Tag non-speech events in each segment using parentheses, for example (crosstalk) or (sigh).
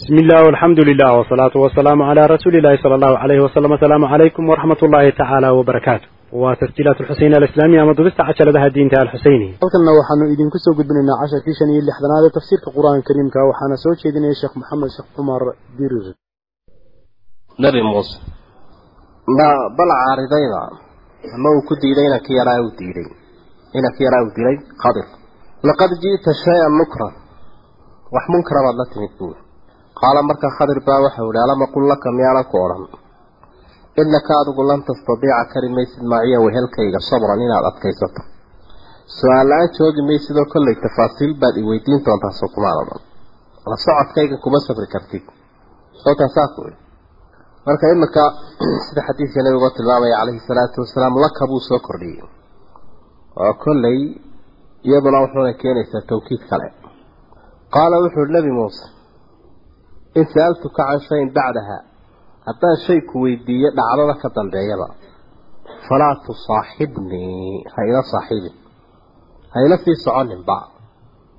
bismi illah alxamdu lilah wsalaatu wasalaamu calaa rasuulilahi sala allahu alayhi wasalam asalaamu calaykum waraxmat ullaahi tacaala wbarakaatu waa tasjiilaat alxuseyn alislaamiya ama dubista cajaladaha diinta alxuseyni halkanna waxaanu idinku soo gudbinaynaa casharkii shan iyo lixdanaad ee tafsiirka qur'aanka kariimka waxaana soo jeedinaya sheekh maxamed sheekh cumar dirir nabi muuse ma bal caaridayda ama uu ku diiday inanka yaraa u diiday? Inanka yaraa u dilay qadir. Laqad ji'ta shay-an mukran. Wax munkara baad la timid buur qaala markaa khadir baa waxau ihi alama qul laka miyaanan ku odhan? Inaka adigu lan tastadiica kari maysid maaciya wehelkayga sabran inaad adkaysato. Su'aal la'aan joogi maysidoo kollay tafaasiil baad i weydiin doontaa soo kumaan odhan la socodkayga kuma sabri kartid. Sababtaasaa ku ihi marka imika sida xadiidka nabigu tilmaamaya calayhi salaatu wasalaam laka buu soo kordhiyey. Oo kollay iyaduna wuxuuna keenaysaa tawkiid kale. Qaala wuxuu ihi nebi muuse in sa'altuka can shayin bacdaha haddaan shay ku weydiiyo dhacdada ka dambeeyaba falaa tusaaxibnii ha ila saaxiibin ha ila sii soconinba.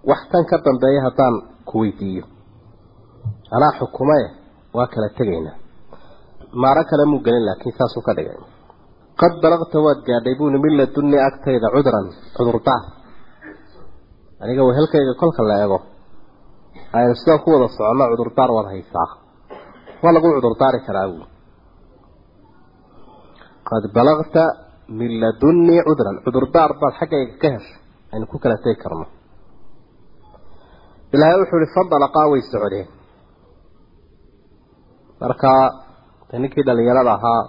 Wax tan ka dambeeya haddaan ku weydiiyo. Anaa xukumae waa kala tegaynaa. Maaro kale muu gelin laakiin saasuu ka dhigay. Qad balaqta waad gaadhay buuni min ladunni agtayda cudran cudurdaar. Aniga wehelkayga kolka la eego aynu sidaan ku wada soconno cudurdaar waad haysaa. Waa lagu cudurdaari karaa buuli qad balaqta min ladunni cudran. Cudurdaar baad xaggayga ka heshay aynu ku kala tegi karno. Ilaahay wuxuu ihi fandalaqaa way socdeen markaa de ninkii dhalinyarada ahaa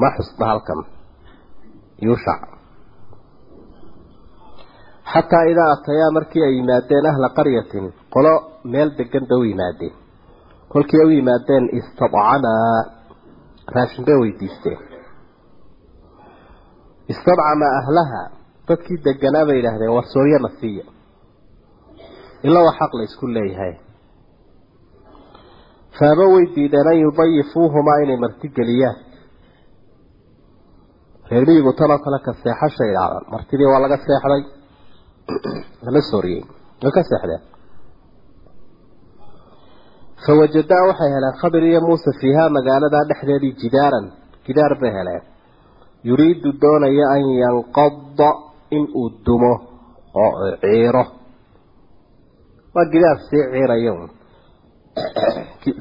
ma xusna halkan. Yuushac xataa idaa atayaa markii ay yimaadeen ahla qaryatin qolo meel degan bay u yimaadeen. Kolkii ay u yimaadeen istadcamaa raashin bay weydiisteen. Istadcamaa ahlaha dadkii deganaa bay yidhaahdeen warsooryana siiya ila waa xaq la isku leeyahay. Faaba way diideen an yudayifuuhumaa inay martigeliyaan reer miyigu tanoo kale ka seexasha idhaahdaan martidii waa laga seexday lama sooriyey. Way ka seexdeen fawajadaa waxay heleen khadir iyo muuse fiihaa magaaladaa dhexdeedii jidaaran. Jidaar bay heleen. Yuriidu doonaya an yanqada inuu dumo oo ciiro. Waa gidaar sii ciirayo.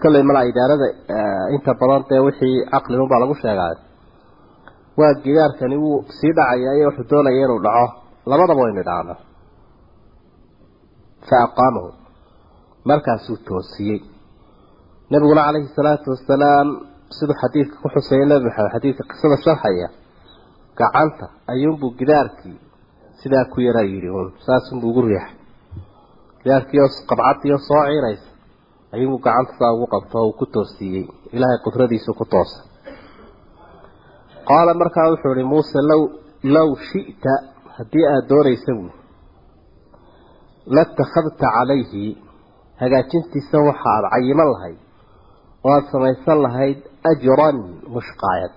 Kolley malaa idaarada inta badan dee wixii caqlinunbaa lagu sheegaay waa gidaarkani wuu sii dhacaya iyo wuxuu doonaya inuu dhaco. Labadaba waynu idhaahna fa aqaamahu markaasuu toosiyey nabiguna calayhi salaatu wasalaam siduu xadiidka ku xuseeyay nebi maxamed xadiidka qisada sharxaya gacanta ayuunbuu gidaarkii sidaa ku yaraa yidhi uun saasunbuu ugu riixay gidaarkiioo qabcadiioo soo ciiraysa ayuunbuu gacanta saa ugu qabto oo uu ku toosiiyey ilaahay qudradiisu ku latakhadta calayhi hagaajintiisa waxa aada cayiman lahayd oo aada samaysan lahayd ajran mushqaayad.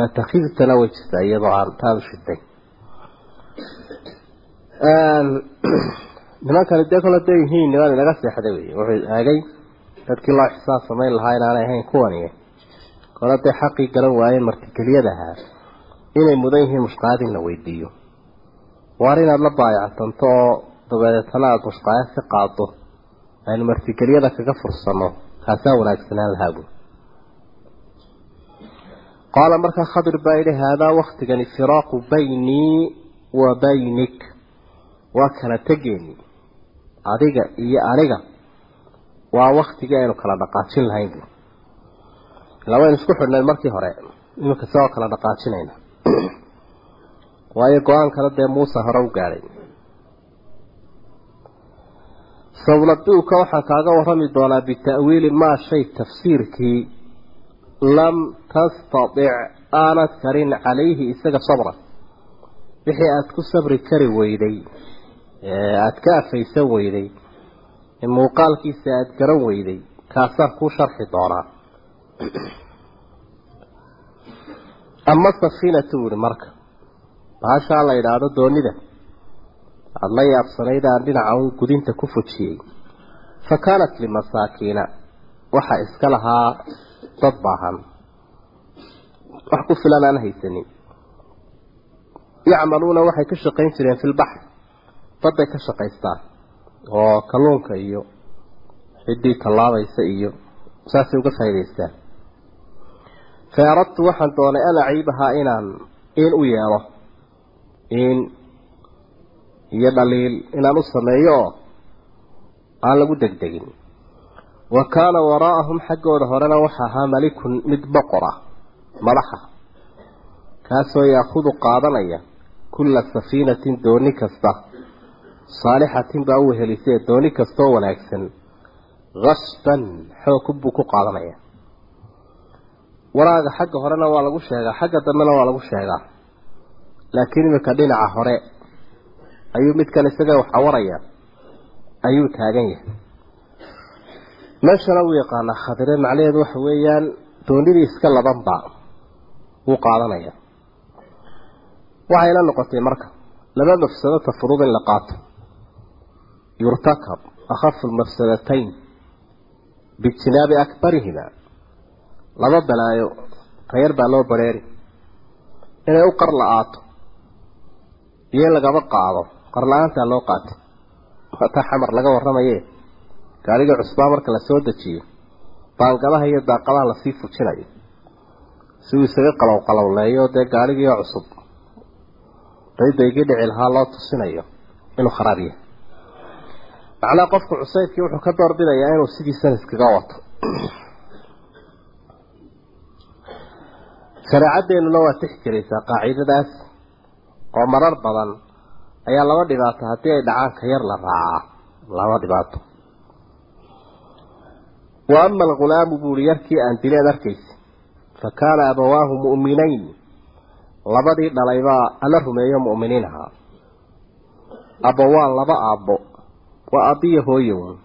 Latakhidtana way jirtaa iyadoo aan taadu shiday (clears throat) nimankani dee kole dee yihiin niman inaga seexday wey wuxuu aagay dadkii loo xisaab samayn lahaa inaanay ahayn kuwani. Kole dee xaqii garan waayeen martigeliyada ahaa inay mudan yihiin mushqaayad in la weydiiyo waar inaad la baayactanto oo dabeetana aada mushqaayad ka qaado aynu martigelyada kaga fursanno kaasaa wanaagsanaan lahaabu qaala markaa khadir baa yidhi haadaa waktigani firaaqu baynii wa baynik waa kala tegeeni adiga iyo aniga waa waktigii aynu kala dhaqaajin lahayn bu ilaa waynu isku xidhnayn markii hore iminka sidoo kala dhaqaajinayna waayo go'aankana dee muuse hore u gaadhay sawnabiuka waxaan kaaga warrami doonaa bita'wiili maa shay tafsiirkii lam tastadic aanad karin calayhi isaga sabra. Wixii aada ku sabri kari weyday aada ka afaysan weyday muuqaalkiisa aada garan weyday kaasaan kuu sharxi doonaa. (clears throat) Ama safiinatu yihi marka baashaa la yidhaahdo doonida. Aada la yaabsanayd aan dhinaca un gudinta ku fujiyey. Fa kaanat limasaakiina waxaa iska lahaa dad baahan. Wax ku filan aan haysanin yacmaluuna waxay ka shaqayn jireen fi lbaxr badday ka shaqaystaan. Oo kalluunka iyo ciddii tallaabaysa iyo saasay uga faa'idaystaan fa aradtu waxaan doonay an aciibahaa inaan in u yeelo in iyo dhaliil inaan u sameeyo oo aan lagu degdegin. Wa kaana waraa'ahum xaggooda horena waxa ahaa malikun mid boqor ah madaxa kaasoo yaakudu qaadanaya kulla safiinatin dooni kasta saalixatin baa u helisee dooni kastoo wanaagsan kasban xoog buu ku qaadanaya. Waraaga xagga horena waa lagu sheegaa xagga dambena waa lagu sheegaa laakiin iminka dhinaca hore ayuu midkan isaga wax awaraya ayuu taagan yahay. Meeshana wuu yaqaanaa khadire macnaheedu waxa weeyaan doonidii iska labanba wuu qaadanaya. Waxayna noqotay marka laba mafsado tafurud in la qaato. Yurtakab akhafu lmafsadatayn biijtinaabi akbarihima. Laba balaayo tayar baa loo bareeri. Inay u qar la-aato iyo lagaba qaado. Qar la'aantaa loo qaatay waataa xamar laga warramaye. Gaariga cusbaa marka la soo dejiyo. Baangadaha iyo daaqadaha la sii fujinayo. Si uu isaga qalow qalowleeyo dee gaarigiio cusub. Daydaygii dhici lahaa loo tusinayo. Inuu kharaab yahay. Macnaha qofku cusaydkii wuxuu ka doorbidayaa inuu sidiisan iskaga wato. Shareecaddeenuna waa tix jiraysaa qaacidadaas oo marar badan ayaa laba dhibaato haddii ay dhacaan ka yar la raacaa laba dhibaato. Wa ama alghulaamu buuri yarkii aan dileed arkaysa fa kaana abawaahu mu'minayn labadii dhalaybaa alla rumeeyo mu'miniin ahaa. Abbo waa laba aabbo waa aabbiyo hooyown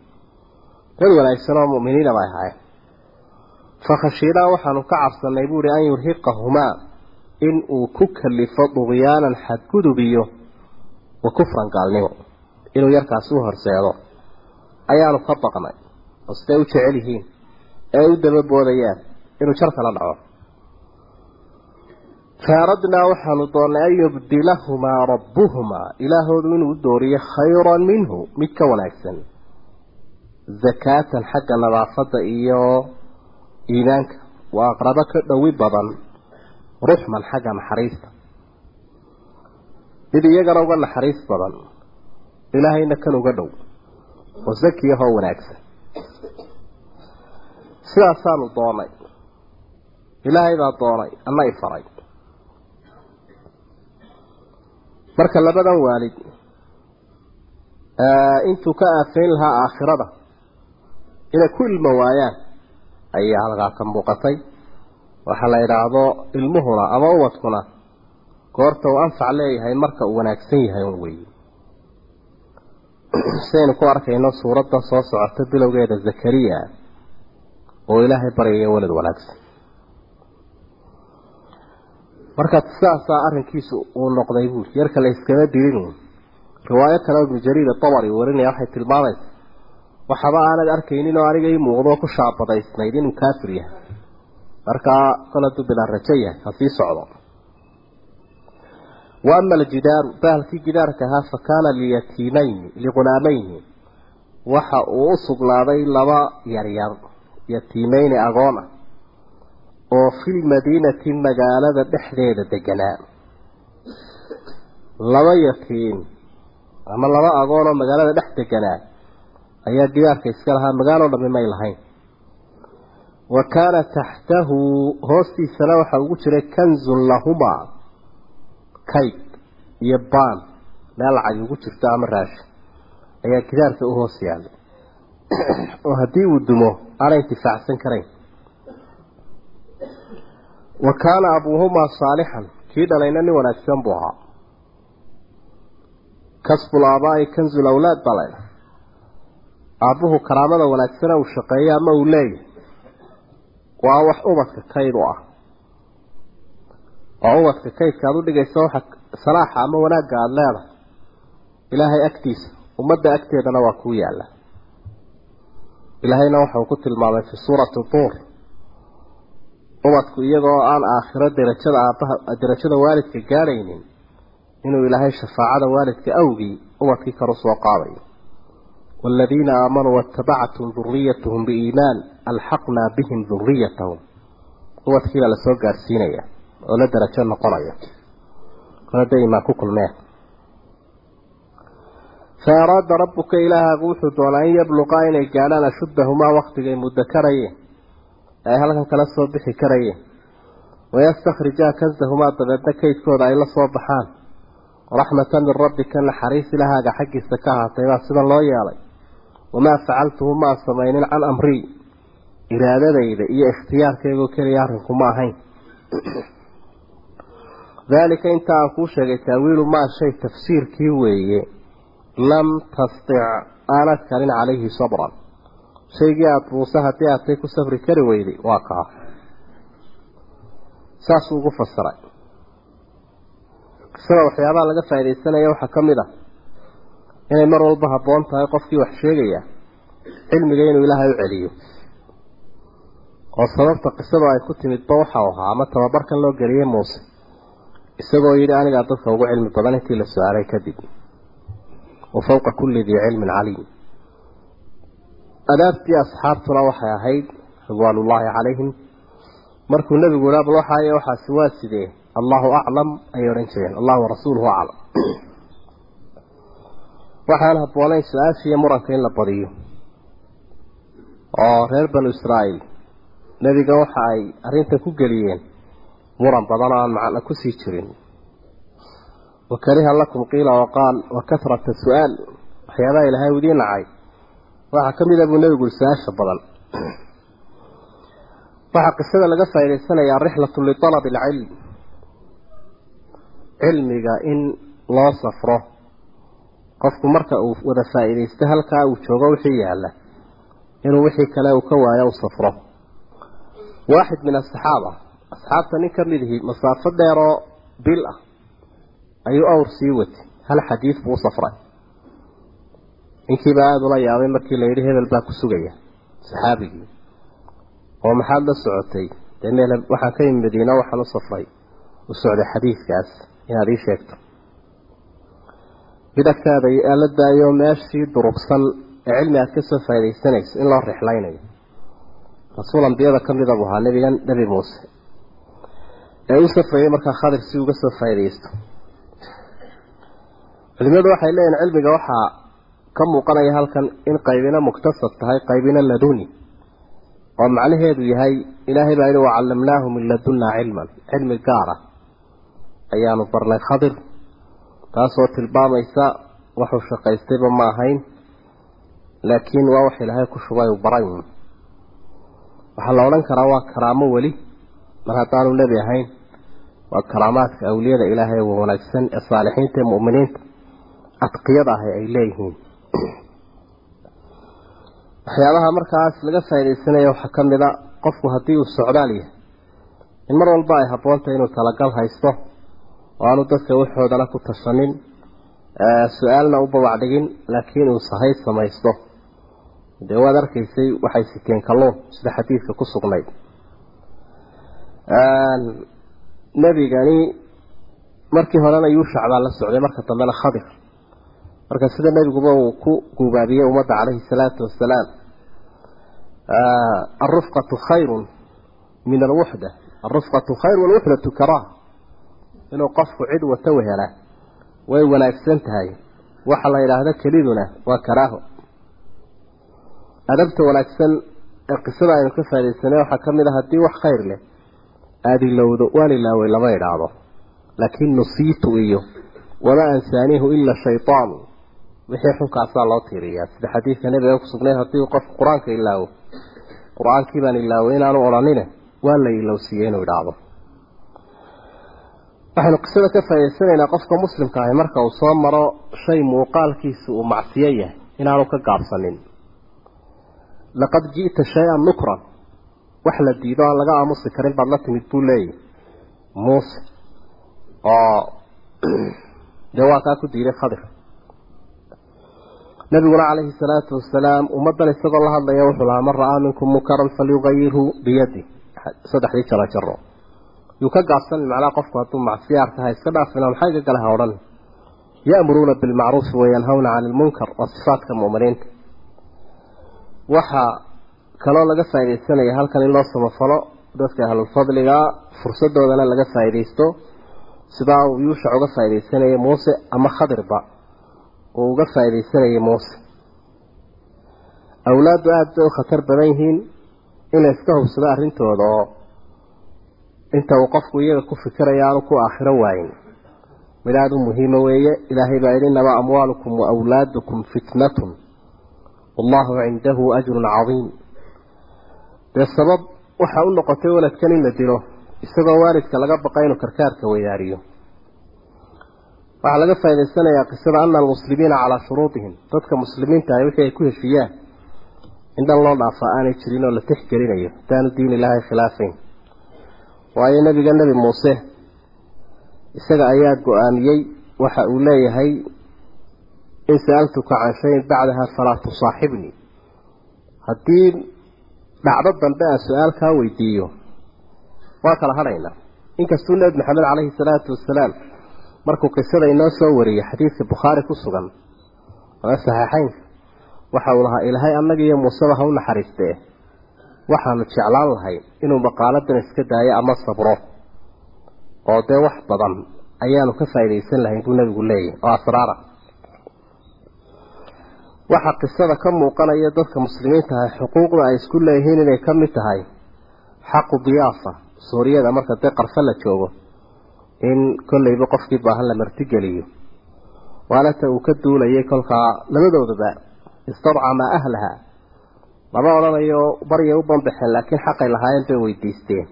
dad wanaagsan oo mu'miniina bay ahaayeen. Fakhashiinaa waxaanu ka cabsanay buuhi an yurhiqahumaa in uu ku kalifo dugyaanan xadgudub iyo wa kufran gaalnimo inuu yarkaasi u horseedo ayaanu ka baqnay oo siday u jecel yihiin ee u dababoodayaan inuu jarkala dhaco. Fa aradnaa waxaanu doonnay an yubdilahumaa rabbuhumaa ilaahoodu inuu u dooriyo khayran minhu mid ka wanaagsan zakaatan xagga nadaafadda iyo iimaanka. Waa aqrabo ka dhowi badan ruxman xagga naxariista. Mid iyagana uga naxariis badan ilaahayna kan uga dhow oo zakiyahoo wanaagsan. Sidaasaanu doonay. Ilaahay baa doonay anna i faray. Marka labadan waalid intuu ka aafayn lahaa aakhirada inay ku ilmo waayaan ayaa halkaa ka muuqatay waxaa la idhaahdo ilmuhuna ama ubadkuna goorta uu anfac leeyahay marka uu wanaagsan yahay un weeye (clears throat) sidaynu ku arkayno suuradda soo socota bilowgeeda zakariya oo ilaahay baryaya walad wanaagsan. Marka sidaasaa arrinkiisu uu noqday buuri yarka la iskama dilin riwaayo kale ibnu jariir abari warinaya waxay tilmaamaysa. Waxaba aanad arkaynin oo aniga ii muuqdo ku shaabadaysnayd inuu kaafir yahay markaa hadduu bilaa rajo yahay ha sii socdo. Wa ama aljidaaru bahalkii gidaarka ahaa fa kaana liyatiimayni lighulaamayni waxa uu u sugnaaday laba yaryar yatiimeyni agoon ah oo filmadiinati magaalada dhexdeeda deganaa laba yatiim ama laba agoon oo magaalada dhex deganaa ayaa gidaarka iska lahaa magaaloo dhammi may lahayn wa kaana taxtahu hoostiisana waxaa ugu jiray kanzun lahumaa kayd iyo baan meel lacag ugu jirto ama raashin ayaa gidaarka u hoos yaallay (clears throat) oo haddii uu dumo aanay intifaacsan karayn. Wa kaana abuuhumaa saalixan kii dhalayna nin wanaagsan buu ahaa. Kasbul aabaa'i kanzul awlaad baa laydha aabbuhu karaamada wanaagsana uu shaqeeyo ama uu leeyahay waa wax ubadka kayd u ah. Oo ubadka kaydka aad u dhigaysa waxa salaaxa ama wanaagga aada leedahay. Ilaahay agtiisa ummadda agteedana waa kuu yaalla. Ilaahayna waxauu ku tilmaamay fi suurati duur ubadku iyagoo aan aakhiro darajada aabbaha darajada waalidka gaadhaynin inuu ilaahay shafaacada waalidka awgii ubadkii kor u soo qaadayo. Waaladiina aamanuu waatabacathum duriyatuhum biiimaan alxaqnaa bihim duriyatahum ubadkiibaa la soo gaadhsiinaya oo la darajo noqonaya. Kolada imaan ku kulmeen fa araada rabbuka ilaahaagu wuxuu doonaa in yabluqaa inay gaadhaan ashuddahumaa waktigay muddo karayeen ay halkan kala soo bixi karayeen wayastakrijaa kansahumaa dabeedna kaydkooda ay la soo baxaan. Raxmatan min rabbika naxariis ilahaaga xaggiisa ka ahaatay baa sida loo yeelay. Wamaa facaltuhu maa samaynin can amrii iraadadayda iyo ikhtiyaarkaygoo keliya arrinku ma ahayn. Daalika inta aan kuu sheegay taawiilu maa shay tafsiirkii weeye. Lam tastic aanad karin calayhi sabran. Shaygii aada muuse haddii aadtay ku safri kari weyday waa kaa saasuu ugu fasiray. Qisada waxyaabaha laga faaidaysanaya waxaa ka mid ah. Inay mar walba habboon tahay qofkii wax sheegaya cilmiga inuu ilaahay u celiyo oo sababta qisadu ay ku timidba waxau ahaa ama tababarkan loo geliyey muuse isagoo yidhi anigaa dadka ugu cilmi badan intii la su'aalay kadib wa fawqa kulli dii cilmin caliim. Adaabtii asxaabtuna waxay ahayd ridwaanullaahi calayhim. Markuu nebigu ihaa bal waxaaye waxaasi waa sidee? Allahu aclam ayay odhan jireen. Allahu warasuuluhu aclam. Waxaan habboonayn su'aashiiyo muranka in la badiyo oo reer banu israa'iil nebiga waxa ay arrintan ku geliyeen muran badan oo aan macno ku sii jirin. Wa kariha lakum qiila waqaal wa kasrata su'aal. Waxyaabaha ilaahay udiin nacay. Waxaa ka mid a buu nebigu su'aasha badan. Waxaa qisada laga faa'idaysanayaa rixlatu litalabi alcilm cilmiga in loo safro. Qofku marka uu wada faa'iidaysto halkaa uu joogo wixii yaalla. Inuu wixii kale uu ka waayo u safro waaxid min asaxaaba asxaabta nin ka mid ihi masaafo dheeroo bil ah ayuu awr sii watay hal xadiid buu safray ninkiibaa aada ula yaabay markii la yidhi hebel baa ku sugaya saxaabigii oo maxaad la socotay dee meel waxaan ka yimi madiina waxaan u safray u socday xadiidkaas inaad ii sheegto bidagtaada la daayo meeshii durugsan ee cilmi aad ka soo faaidaysanayso in loo rixlaynayo rasuul ambiyada ka mida buu ahaa nebigan nebi muuse. Ee u safrayay markaa khadir si uga soo faaidaysto culimadu waxay leeyihiin cilmiga waxaa ka muuqanaya halkan in qaybina muktasab tahay qaybina laduni. Oo macnaheedu yahay ilaahay baa yihi wacallamnaahu min ladunnaa cilman. Cilmi gaara ayaanu barnay khadir taasoo tilmaamaysa waxuu shaqaystayba ma ahayn laakiin waa wax ilaahay ku shubay uu baray waxaa la odhan karaa waa karaamo weli mar haddaanu nebi ahayn. Waa karaamaadka awliyada ilaahay wa wanaagsan ee saalixiinta ee mu'miniinta adqiyada ahi ay leeyihiin. Waxyaabaha markaas laga faaidaysanaya waxaa ka mid a qofku haddii uu socdaal yahay in mar walba ay habboontahay inuu talagal haysto oo aanu dadka waxoodana ku tashanin su'aalna u babac dhigin laakiin uu sahay samaysto dee waad arkaysay waxay siteen kalluun sida xadiidka ku sugnayd nebigani markii horena yuushac baa la socday marka dambena khadir. Marka sida nebiguba uu ku guubaabiyey ummadda calayhi salaatu wasalaam alrufqatu khayrun min alwuxda alrufqatu khayr walwuxdatu karaaha inuu qofku cid wata wehela way wanaagsan tahay. Waxa la yidhaahdo keliduna waa karaaho adabta wanaagsan ee qisada aynu ka faadaysanay waxaa ka mid a haddii wax khayr leh aada ilowdo waan ilaaway lama idhaahdo. Laakiin nusiitu iyo wamaa ansaaniihu ila shaytaanu wixii xunkaasaa loo tiiriyaa. Sida xadiidka nebiga ku sugnayd haddii qofku qur'aanka ilaawo qur'aankii baan ilaaway inaanu odhanine waa la ilowsiiyey inuu idhaahdo. Waxaynu qisada ka faa'idaysanaynaa qofka muslimka ahi marka uu soo maro shay muuqaalkiisu uu macsiyo yahay inaanu ka gaabsanin laqad ji'ta shay-an nukran wax la diido aan laga aamusi karin baad la timid buu leeyahy muuse oo dee waa kaa ku diiday khadir nabiguna calayhi salaatu wasalaam ummaddan isagoo la hadlaya wuxuu lahaa man ra'aa minkum munkaran falyugayirhu biyadi saddexdii jaro jaro yuu ka gaabsan macnaha qofku hadduu macsiyaarka ha iska dhaafina maxay ka gala ha odhan ya'muruuna bilmacruufi wayanhawna cani ilmunkar waa sifaadka mu'miniinta waxaa kaloo laga faaidaysanaya halkan in loo samafalo dadka ahlulfadliga fursadoodana laga faaidaysto sidaa uu yuushac uga faaidaysanayay muuse ama khadirba. Uu uga faaidaysanayay muuse. Awlaaddu aada bay u khatar badan yihiin in iska hubsado arrintooda oo inta uu qofku iyaga ku fikiraya aanu ku aakhiro waayin. Mid aada u muhiima weeye ilaahay baa yidhi inamaa amwaalukum wa awlaadukum fitnatun wallahu cindahu ajrun cadiim. Dee sabab waxa u noqotay waladkan in la dilo isagoo waalidka laga baqa inuu karkaarka weydaariyo waxaa laga faa'idaysanayaa qisada ana almuslimiina calaa shuruudihim dadka muslimiinta ahi wixii ay ku heshiiyaan in dhan loo dhaafa aanay jirin oo la tixgelinayo hadaanu diin ilaahay khilaafayn. Waayo nebiga nebi muuse isaga ayaa go'aamiyey waxa uu leeyahay in sa'altuka can shayin bacdaha falaa tusaaxibnii haddii dhacdo dambe aan su'aal kaa weydiiyo waa kala hadhaynaa inkastuu nebi maxamed caleyhi salaatu wasalaam markuu qisada inoo soo wariyey xadiidka bukhaari ku sugan oo saxiixeynka waxa uu lahaa ilaahay annaga iyo muuseba ha u naxariistee. Waxaanu jeclaan lahay inuu maqaaladan iska daayo ama sabro. Oo dee wax badan ayaanu ka faa'iidaysan lahayn buu nebigu leeyahy oo asraara waxaa qisada ka muuqanaya dadka muslimiinta ah xuquuqda ay isku leeyihiin inay ka mid tahay. Xaqu diyaafa suuriyada marka dee qarfo la joogo in kolleyba qofkii baahan la martigeliyo. Waana ta uu ka duulayay kolkaa labadoodaba istadcamaa ahlaha. Lama odhanayo baryay u banbaxeen laakiin xaqay lahaayeen bay weydiisteen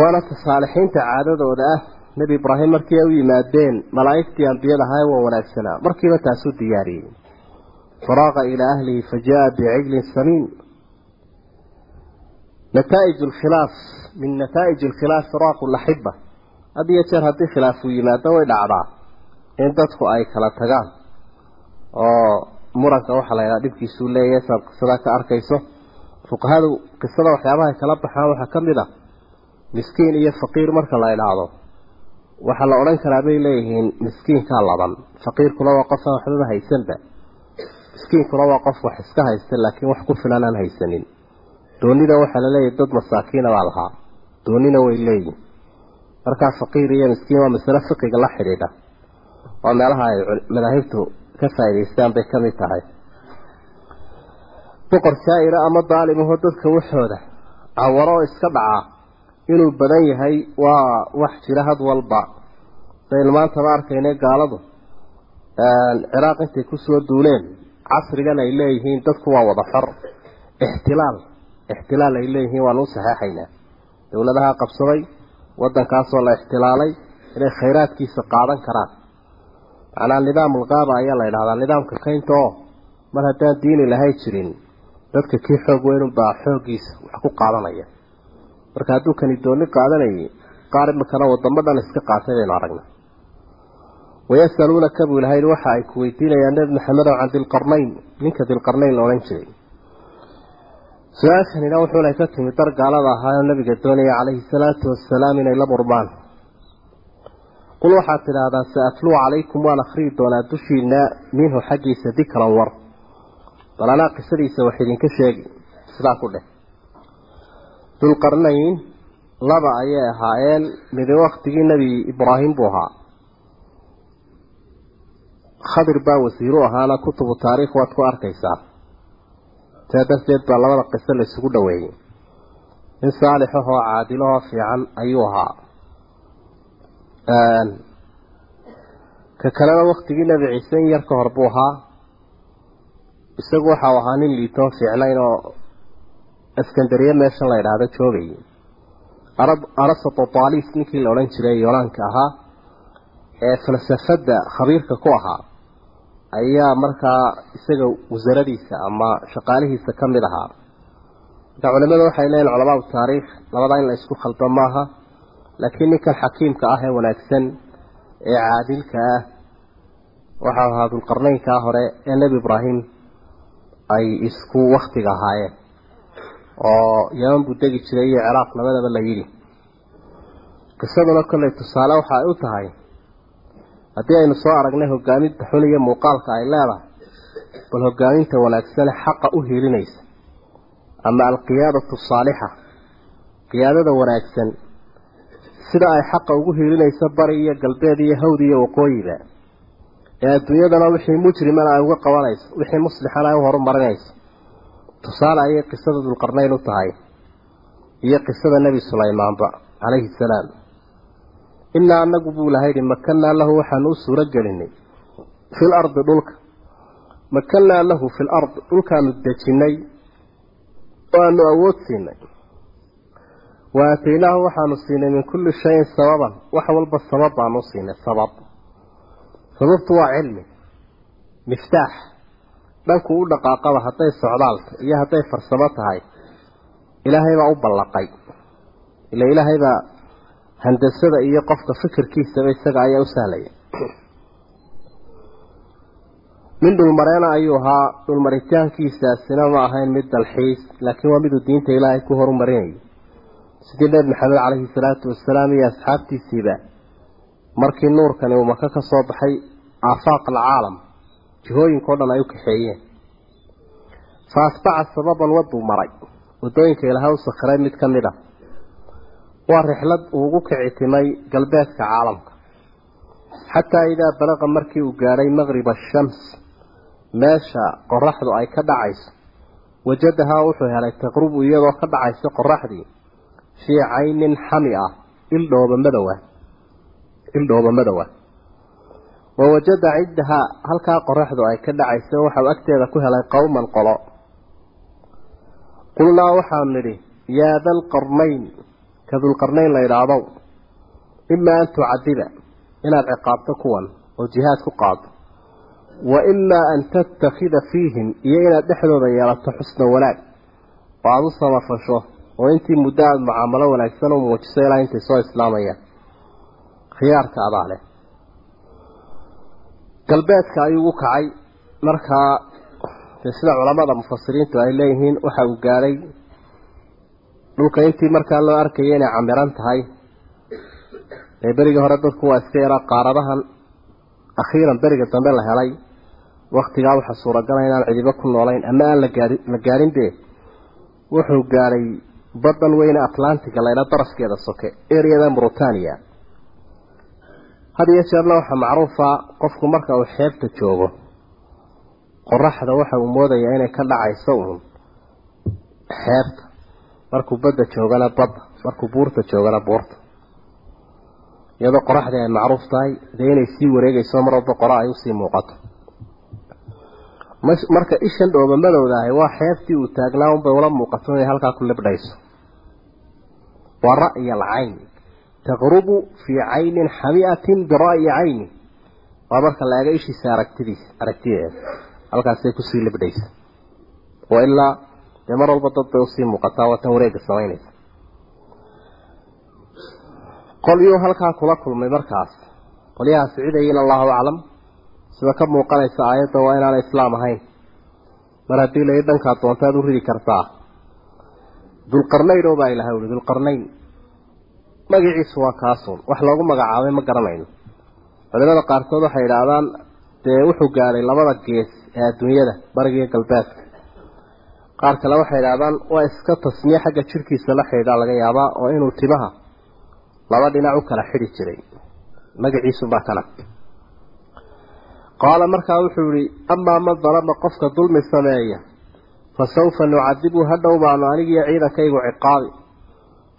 waana tasaalixiinta caadadooda ah nebi ibraahim markii ay u yimaadeen malaa'igtii ambiyada ahaa waa wanaagsanaa markiiba taasuu diyaariyey. Faraaqa ilaa ahlihi fa jaa bicijlin samiin nataa'ij alkhilaaf min nataa'ij alkhilaaf firaaqu laxiba. Had iyo jeer haddii khilaaf uu yimaado way dhacdaa in dadku ay kala tagaan. Oo muranka waxaa la yidhaha dhibkiisuu leeyahay saad qisadaa ka arkayso fuqahadu qisada waxyaabaha ay kala baxaan waxaa ka mid a miskiin iyo faqiir marka la idhaahdo waxaa la odhan karaa bay leeyihiin miskiinkaa laban faqiirkuna waa qof aan waxbaba haysanba. Miskiinkuna waa qof wax iska haysta laakiin wax ku filan aan haysanin. Doonida waxaa la leeyahay dad masaakiina baa lahaa. Doonina way leeyihiin markaa faqiir iyo miskiin waa masale fiqiga la xidhiidha. Oo meelaha ay madaahibtu ka faa'idaystaan bay ka mid tahay. Boqor jaa-ira ama daalimaho dadka waxooda cawaro oo iska dhacaa inuu badan yahay waa wax jira had walba. Baynu maantaba arkayna gaaladu ciraaq intay ku soo duuleen. Casrigan ay leeyihiin dadku waa wada xor ixtilaal ixtilaal ay leeyihiin waanu u saxeexaynaa dowladaha qabsaday waddankaasoo la ixtilaalay inay khayraadkiisa qaadan karaan. Macnaa nidaamulqaaba ayaa la yidhahdaa nidaamka kaynta oo mar haddaan diini lahay jirin dadka kii xoog weynunbaa xooggiisa wax ku qaadanaya marka hadduu kani dooni qaadanayay qaar imikana wadamo dhan iska qaatay baynu aragna wayasaluunaka buu ilahay waxa ay ku weydiinayaan nebi maxamedow can dilqarnayn ninka dilqarnayn la odhan jiray. Su'aashanina wuxuuna ka timi dar gaalada ahaa oo nabiga doonaya calayhi salaatu wasalaam inay la murmaan qul waxaad tidhaahdaa sa-atluu calaykum waan akhriyi doonaa dushiina minhu xaggiisa dikran war. Bal anaa qisadiisa wax idinka sheegi sidaa ku dheh dulqarnayn laba ayay ahaayeen midi waktigii nebi ibraahim buu ahaa. Khadir baa wasiiru ahaana kutubu taariikh waad ku arkaysaa. Saa darteed baa labada qiso la isugu dhoweeyey in saalixahoo caadilahoo fiican ayuu ahaa. Ka kalena waktigii nebi ciise in yar ka hor buu ahaa. Isagu waxau ahaa nin liitoo fiicnayn oo askandariye meeshan la idhaahdo joogayay arastotalis ninkii la odhan jiray yonaanka ahaa ee falsafadda khabiirka ku ahaa ayaa markaa isaga wasaradiisa ama shaqaalihiisa ka mid ahaa. Marka culimada waxay leeyihiin culamaadu taariikh labadaa in la isku khaldo maaha laakiin ninkan xakiimka ah ee wanaagsan ee caadilka ah waxau ahaa dulqarnaynkaa hore ee nebi ibraahim ay isku waktiga ahaayeen oo yaman buu degi jiray iyo ciraaq labadaba la yidhi. Qisaduna kollay tusaale waxa ay u tahay haddii aynu soo aragnay hogaaminta xun iyo muuqaalka ay leedahay bal hogaaminta wanaagsane xaqa u hiilinaysa ama alqiyaadatu saalixa qiyaadada wanaagsan sida ay xaqa ugu hiilinayso bari iyo galbeed iyo hawd iyo waqooyiba. Ee adduunyadana wixii mujrimana ay uga qabanayso wixii muslixana ay u horumarinayso tusaale ayay qisada dulqarnayn u tahay iyo qisada nebi sulaymaanba calayhi salaam. Inaa anagu buu ilahay yihi makanaa lahu waxaanu u suuro gelinay fil ardi dhulka. Makanaa lahu fil ardi dhulkaanu dejinnay oo aanu awood siinay. Wa aataynaahu waxaanu siinay min kulli shayin sababan wax walba sabab baanu siinay sabab. Sababtu waa cilmi miftaax dhanku u dhaqaaqaba hadday socdaalta iyo hadday farsamo tahay. Ilaahay baa u ballaqay. Ila ilaahay baa handasada iyo qofka fikirkiisaba isaga ayaa u sahlaya min dhulmareena ayuu ahaa dhulmaritaankiisaasina ma ahayn mid dalxiis laakiin waa miduu diinta ilaahay ku horumarinayo. Sidii nebi maxamed caleyhi salaatu wasalaam iyo asxaabtiisiiba markii nuurkani uu maka ka soo baxay aafaaq alcaalam jihooyinka dhan ay u kaxeeyeen. Fa asbaca sababan waduu maray. Waddooyinka ilaha u sakhiray mid ka mid a waa rixlad uu ugu kicitimay galbeedka caalamka. Xataa idaa balaqa markii uu gaadhay maqriba ashams meesha qoraxdu ay ka dhacayso wajadahaa wuxuu helay taqrubu iyadoo ka dhacaysa qoraxdii fii caynin xami ah ildhooba madowa ildhooba madowa wa wajada ciddahaa halkaa qoraxdu ay ka dhacayso waxau agteeda ku helay qowman qolo qulnaa waxaanu nidhi yaa dalqarnayn ka dulqarnayn la idhaahdow imaa an tucadiba inaad ciqaabto kuwan oo jihaad ku qaado wa imaa an tattakhida fiihim iyo inaad dhexdooda yeelato xusna wanaag oo aada u samafasho oo intii muddo aada mucaamalo wanaagsan u muujiso ilaa intay soo islaamayaan khiyaarka adaa leh galbeedka ayuu u kacay. Markaa sida culamada mufasiriintu ay leeyihiin waxa uu gaadhay dhulka intii markaa loo arkaya inay camiran tahay. Ee berigii hore dadku waa iska yaraa qaaradahan. Akhiiran beriga dambe la helay. Waktigaa waxaa suuragala inaan cidibo ku noolayn. Ama aan lagaai la gaadhin dee? Wuxuu gaadhay badan weyne atlantiga laydha darafkeeda soke areada mauritania had iyo jeerna waxaa macruufa qofku marka uu xeebta joogo qoraxda waxa uu moodayaa inay ka dhacayso uun. Xeebta. Markuu badda joogana badda markuu buurta joogana buurta iyadoo qoraxdii ay macruuf tahay dee inay sii wareegayso mar walba qora ay u sii muuqato. Marka ishan dhooba madowdaahay waa xeebtii uu taagnaa unbay ula muuqato inay halkaa ku libdhayso. Waa ra'yi alcayn taqrubu fii caynin xamiatin bira'yi cayni waa marka la eego ishiisa aragtidiis aragtideeda halkaasay ku sii libdhaysa. wa ilaa dee mar walba dad bay u sii muuqataa waa tan wareega samaynaysa qolyuu halkaa kula kulmay markaas. qolyahaas cidayin allahu aclam. sida ka muuqanaysa aayadda waa inaanay islaam ahayn. mar haddii lai dhankaa doontaad u ridi kartaa. Dulqarnayn oo baa ilahay uli dulqarnayn magaciisu waa kaasuun. Wax loogu magacaabay ma garanayno. Culimada qaarkood waxay idhaahdaan dee wuxuu gaadhay labada gees ee adduunyada barigiiyo galbeedka. Qaar kale waxay idhahdaan waa iska tasmiye xagga jirhkiisa la xidhiidhaa laga yaabaa oo inuu timaha laba dhinac u kala xidhi jiray. Magaciisumbaa kana. Qaala markaa wuxuu yihi amaa man dalama qofka dulmi sameeya? Fa sawfa nucadibu hadhow baanu anigiyo ciidankaygu ciqaabi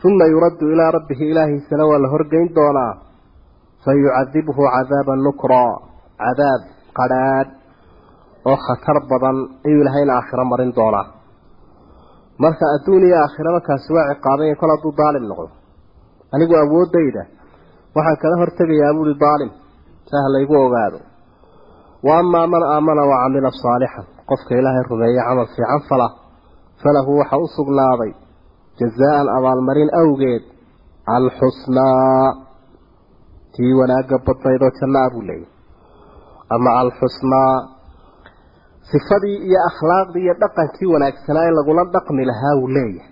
uma yuraddu ilaa rabbihi ilaahiisana waa la horgeyn doonaa fa yucadibhu cadaaban nukraa cadaab qadhaadh oo khatar badan ayuu ilahayna aakhiro marin doonaa marka adduun iyo aakhira markaasi waa ciqaabay kol hadduu daalim noqdo anigu awooddayda waxaan kala hortegayaa buuhi daalim sah laygu ogaado wa amaa man aamana wa camila saalixan qofka ilaahay rumeeye camal fiican fala falahu waxa u sugnaaday jazaa-an abaalmarin awgeed alxusnaa tii wanaagga badnaydoo jannaa buu leeyay. Ama alxusnaa sifadii iyo akhlaaqdii iyo dhaqankii wanaagsanaa ee lagula dhaqmi lahaa wuu leeyahay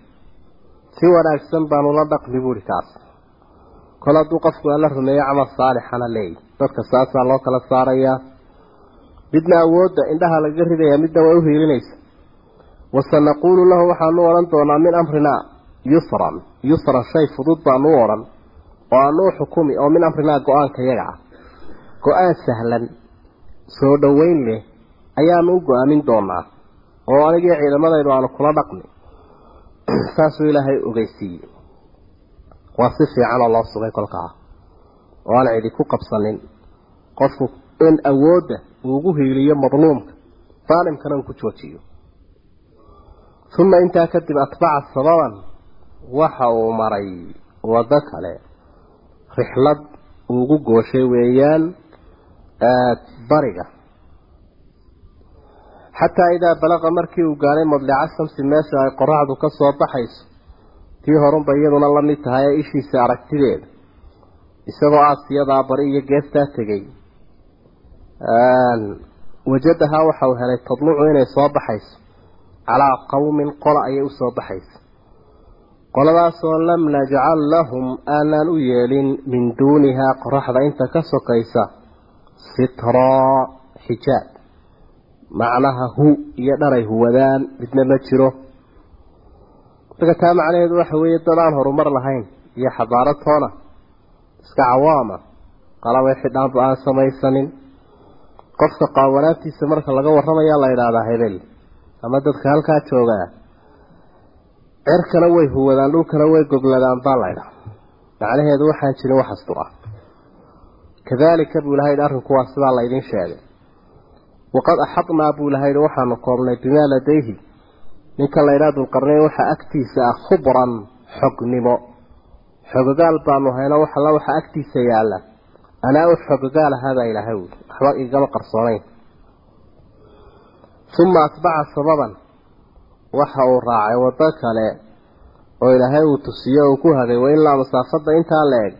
si wanaagsan baanu la dhaqmi buuhi kaas kol hadduu qofku alla rumeeyo camal saalixana leeyahy dadka saasaa loo kala saarayaa midna awoodda indhaha lagaga ridayaa midna way u hiilinaysa. Wasanaquulu lahu waxaanu odhan doonaa min amrinaa yusran yusran shay fudud baanu u odhan oo aanu xukumi oo min amrinaa go'aanka yaga ah. Go'aan sahlan soo dhoweyn leh ayaanu u go'aamin doonaa oo anigii ciidamadaydu aanu kula dhaqmi (clears throat) saasuu ilaahay ogeysiiyey. Waa si fiican oo loo sugay kolkaa oo aan cidi ku qabsanin. Qofku in awoodda uu ugu hiiliyo madluumka daalimkana uu ku joojiyo. Uma intaa kadib atbaca sababan waxa uu maray waddo kale. Rixlad ugu gooshay weeyaan bariga. Xataa idaa balaqa markii uu gaadhay madlica shamsi meesha ay qoraxdu ka soo baxayso tii horunba iyaduna la mid tahay ee ishiisa aragtideeda isagoo aasiyadaa bari iyo geestaa tegey. Wajadahaa waxa uu helay tadlucu inay soo baxayso. Calaa qowmin qola ayay u soo baxaysa qoladaasoo lam najcal lahum aanaan u yeelin min duunihaa qoraxda inta ka sokaysa sitraa xijaab. Macnaha hu iyo dharay huwadaan midna ma jiro. Marka taa macnaheedu waxa weeye dad aan horumar lahayn iyo xadaarad toona. Iska cawaama qalabay xidhaanba aan samaysanin. Qofka qaawanaantiisa marka laga warramayaa la yidhaahdaa hebel. Ama dadka halkaa joogaa cerkana way huwadaan dhulkana way gogladaan baa laydhaa macnaheedu waxaan jirin wax astur ah. Kadaalika buu ilahay arrinku waa sidaa laydin sheegay. Waqad axadnaa buu ilahay waxaanu koobnay bimaa ladayhi. Ninka laydhaa dulqarnayn waxaa agtiisa ah khubran xognimo. Xogogaal baanu hayno wax alla waxa agtiisa yaalla. Anaa u xogogaal ahaabaa ilaahay wi waxba igama qarsoonayn. Uma atbaca sababan waxa uu raacay waddo kale oo ilaahay uu tusiyo uu ku hagay wa ilaa masaafadda intaa la eg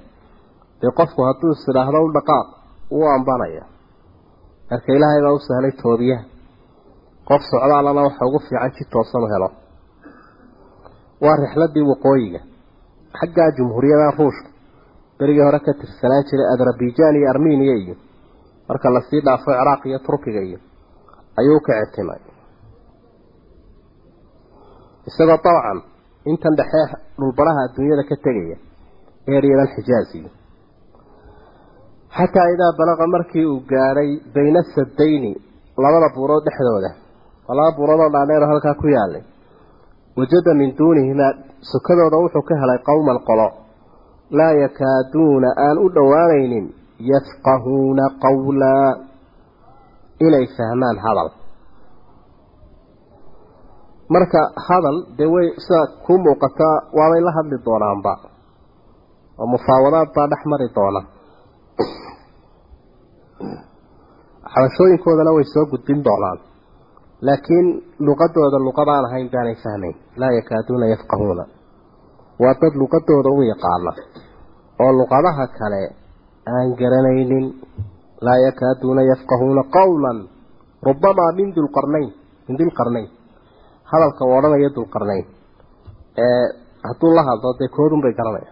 dee qofku hadduu is idhaahdo u dhaqaaq wuu ambanaya. Marka ilaahay baa u sahlay toobiyaha qof socdaalana waxa ugu fiican ji toosanu helo. Waa rixladii waqooyiga. Xaggaa jumhuuriyada ruushka berigii hore ka tirsanaan jiray adarabijaan iyo armeniya iyo marka la sii dhaafo ciraaq iyo turkiga iyo ayuu ka cetimay isagoo dabcan intan dhexee dhulbaraha adduunyada ka tegaya ereyadan xijaaziyo xataa idaa balaqa markii uu gaadhay bayna sadayni labada buurood dhexdooda waa laba buuroodoo dhaadheero halkaa ku yaalay wajada min duunihimaa sokadooda wuxuu ka helay qowman qolo laa yakaaduuna aan u dhowaanaynin yafqahuuna qawlaa. Inay fahmaan hadal marka hadal dee way sida kuu muuqataa waabay la hadli doonaanba. Oo mufaawadaad baa dhex mari doona. Xabashooyinkoodana way soo gudbin doonaan. Laakiin luqadooda luqadaan ahayn baanay fahmayn. Laa yakaaduuna yafqahuuna. Waa dad luqadooda u yaqaana. Oo luqadaha kale aan garanaynin laa yakaaduuna yafqahuuna qawlan. Rubamaa min dulqarnayn min dilqarnayn hadalka uu odhanayo dulqarnayn ee hadduu la hadlo dee koodun bay garanaya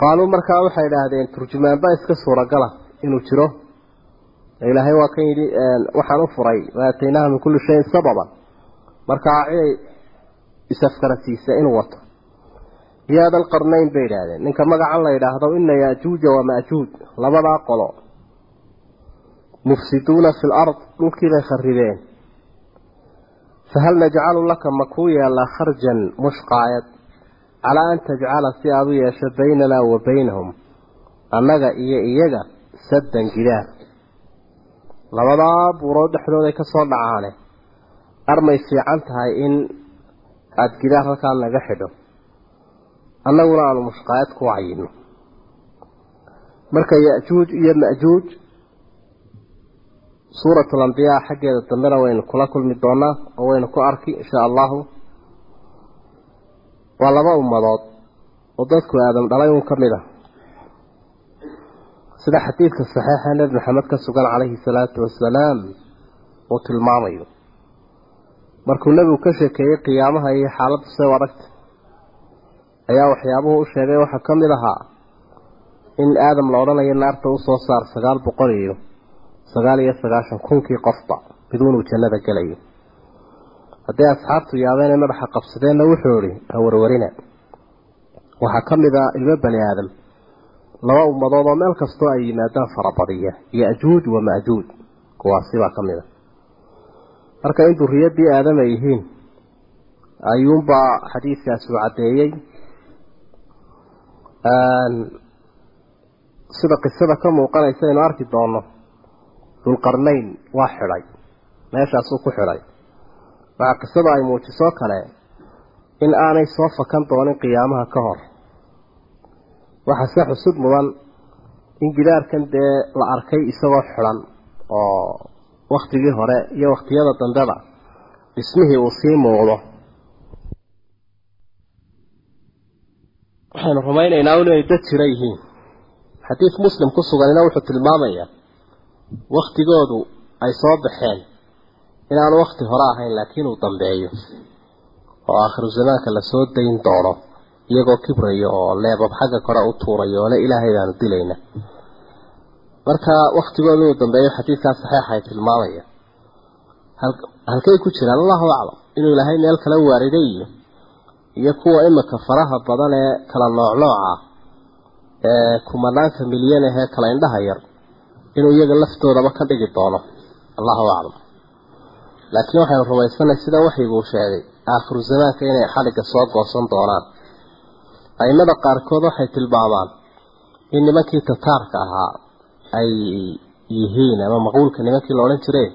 qaaluu markaa waxay idhaahdeen turjumaan baa iska suuragala inuu jiro. Ilaahay waa kan yidhi waxaan u furay waataynaha min kulli shayin sababan. Markaa ciday isafkarasiisa inuu wato. Yaada alqarnayn bay idhaahdeen ninka magacan la yidhaahdo ina yaajuuja wa maajuuj labadaa qolo. Mufsiduuna fi lard dhulkiibay kharibeen fahal najcalu laka ma kuu yeelaa kharjan mushqaayad calaa an tajcala si aada u yeesho baynanaa wa baynahum annaga iyo iyaga saddan gidaar labadaa buurood dhexdooday ka soo dhacaane armay fiican tahay in aada gidaar halkaa naga xidho annaguna aanu mushqaayad ku wacayino marka ya-juuj iyo ma-juuj suuratul ambiyaa xaggeeda dambena waynu kula kulmi doonaa oo waynu ku arki insha allahu. Waa laba ummadood oo dadku aadam dhalay un ka mid a sida xadiidka saxiixa nebi maxamed ka sugan calayhi salaatu wasalaam uu tilmaamayo. Markuu nebigu ka sheekeeyey qiyaamaha iyo xaaladdu see aragta ayaa waxyaabuhu u sheegay waxaa ka mid ahaa in aadam la odhanayo naarta u soo saar sagaal boqol iyo sagaal iyo sagaashan kunkii qofba miduunuu jannada gelayo. Haddii asxaabtu yaabeen ee madaxa qabsadeenna wuxuu idhi ha warwarina. Waxaa ka mid ah ilmo bani aadam laba ummadood oo meel kastoo ay yimaadaan farabadiya ya-juuj wa ma-juuj kuwaasi baa ka mid a marka in duriyadii aadam ay yihiin ayuunbaa xadiidkaasi u caddeeyey sida qisada ka muuqanaysa aynu arki doono dulqarnayn waa xidhay. Meeshaasuu ku xidhay. Waxaa qisada ay muujisoo kale in aanay soo fakan doonin qiyaamaha ka hor. Waxaa se xusud mudan in gidaarkan dee la arkay isagoo xidhan oo waktigii hore iyo wakhtiyada dambeba dhismihii uu sii muuqdo. Waxaynu rumaynaynaa inay dad jira yihiin. Xadiid muslim ku suganina wuxuu tilmaamayaa waktigoodu ay soo baxeen inaanu wakti hore ahayn laakiin uu dambeeyo oo aakhiru zamaanka la soo dayn doono iyagoo kibrayo oo leebab xagga kore u tuurayo ole ilaahay baanu dilayna. Marka waktigooda inuu dambeeyo xadiidkaa saxiixa ay tilmaamaya. Halkay ku jiraan allahu aclam inuu ilaahay meel kala waariday iyo iyo kuwa imika faraha badan ee kala nooc nooca ee kumanaanka milyan ahee kala indhaha yar inuu iyaga laftoodaba ka dhigi doono. Allahu aclam. Laakiin waxaynu rumaysanay sida waxayguu sheegay aakhiru zamaanka inay xadhigga soo goosan doonaan. Aimada qaarkood waxay tilmaamaan in nimankii tataarka ahaa ay yihiin ama maquulka nimankii la odhan jiray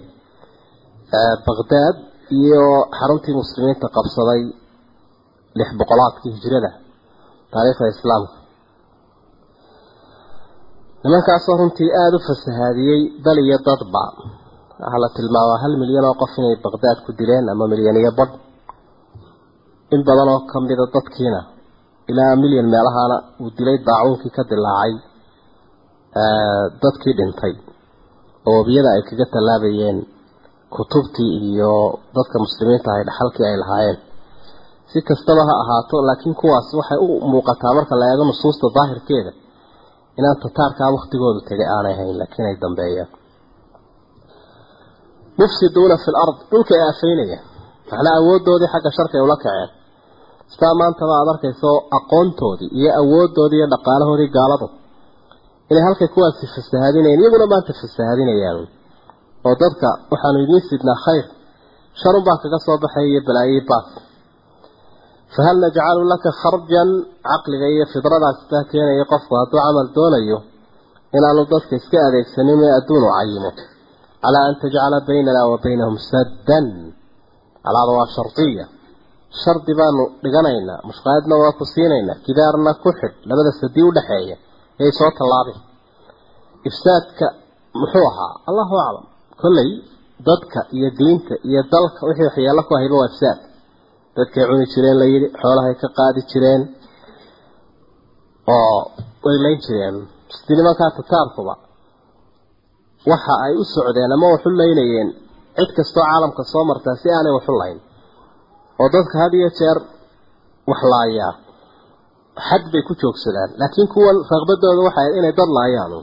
baqdaad iyo xaruntii muslimiinta qabsaday lix boqolaadkii hijrada taariikhda islaamka nimankaasoo runtii aada u fasahaadiyey dal iyo dadba waxaa la tilmaamaa hal milyan oo qof inay baqdaad ku dileen ama milyan iyo badh in badan oo ka mida dadkiina ilaa milyan meelahaana uu dilay daacuunkii ka dilaacay dadkii dhintay. Oo webiyada ay kaga tallaabayeen kutubtii iyo dadka muslimiinta ahay dhaxalkii ay lahaayeen. Si kastaba ha ahaato laakiin kuwaas waxay u muuqataa marka la eego nusuusta daahirkeeda inaan tataarkaa waktigoodu tegay aanay hayn laakiin ay dambeeyaan mufsiduuna fi lard dhulka ay afaynaya macnaa awooddoodii xagga sharkay ula kaceen. Sitaa maantaba aada arkayso aqoontoodii iyo awooddoodii iyo dhaqaalahoodii gaaladu. Inay halkay kuwaasi fasahaadinayeen iyaguna maanta fasahaadinayaan oo dadka waxaanu idiin sidnaa khayr. Sharunbaa kaga soo baxaya iyo balaayiyi baas fahal najcalu laka kharjan caqliga iyo fidradaas taa keenaya qofku hadduu camal doonayo inaanu dadka iska adeegsanin ee adduun u cayimo calaa an tajcala baynana wa baynahum saddan calaada waa shardiya shardi baanu dhiganaynaa mushqaadna waa ku siinaynaa gidaarna ku xidh labada sadii udhaxeeya yay soo tallaabeen ifsaadka muxuu ahaa allahu aclam kolley dadka iyo diinta iyo dalka wixii waxyeelo ku hayba waa ifsaad dadkay cuni jireen la yidhi xoolahay ka qaadi jireen oo way layn jireen. Nimankaa tataarkuba waxa ay u socdeen ama waxu laynayeen cid kastoo caalamka soo martaa si aanay waxu layn oo dadka had iyo jeer wax laayaa xad bay ku joogsadaan. Laakiin kuwan raqbadooda waxay inay dad laayaan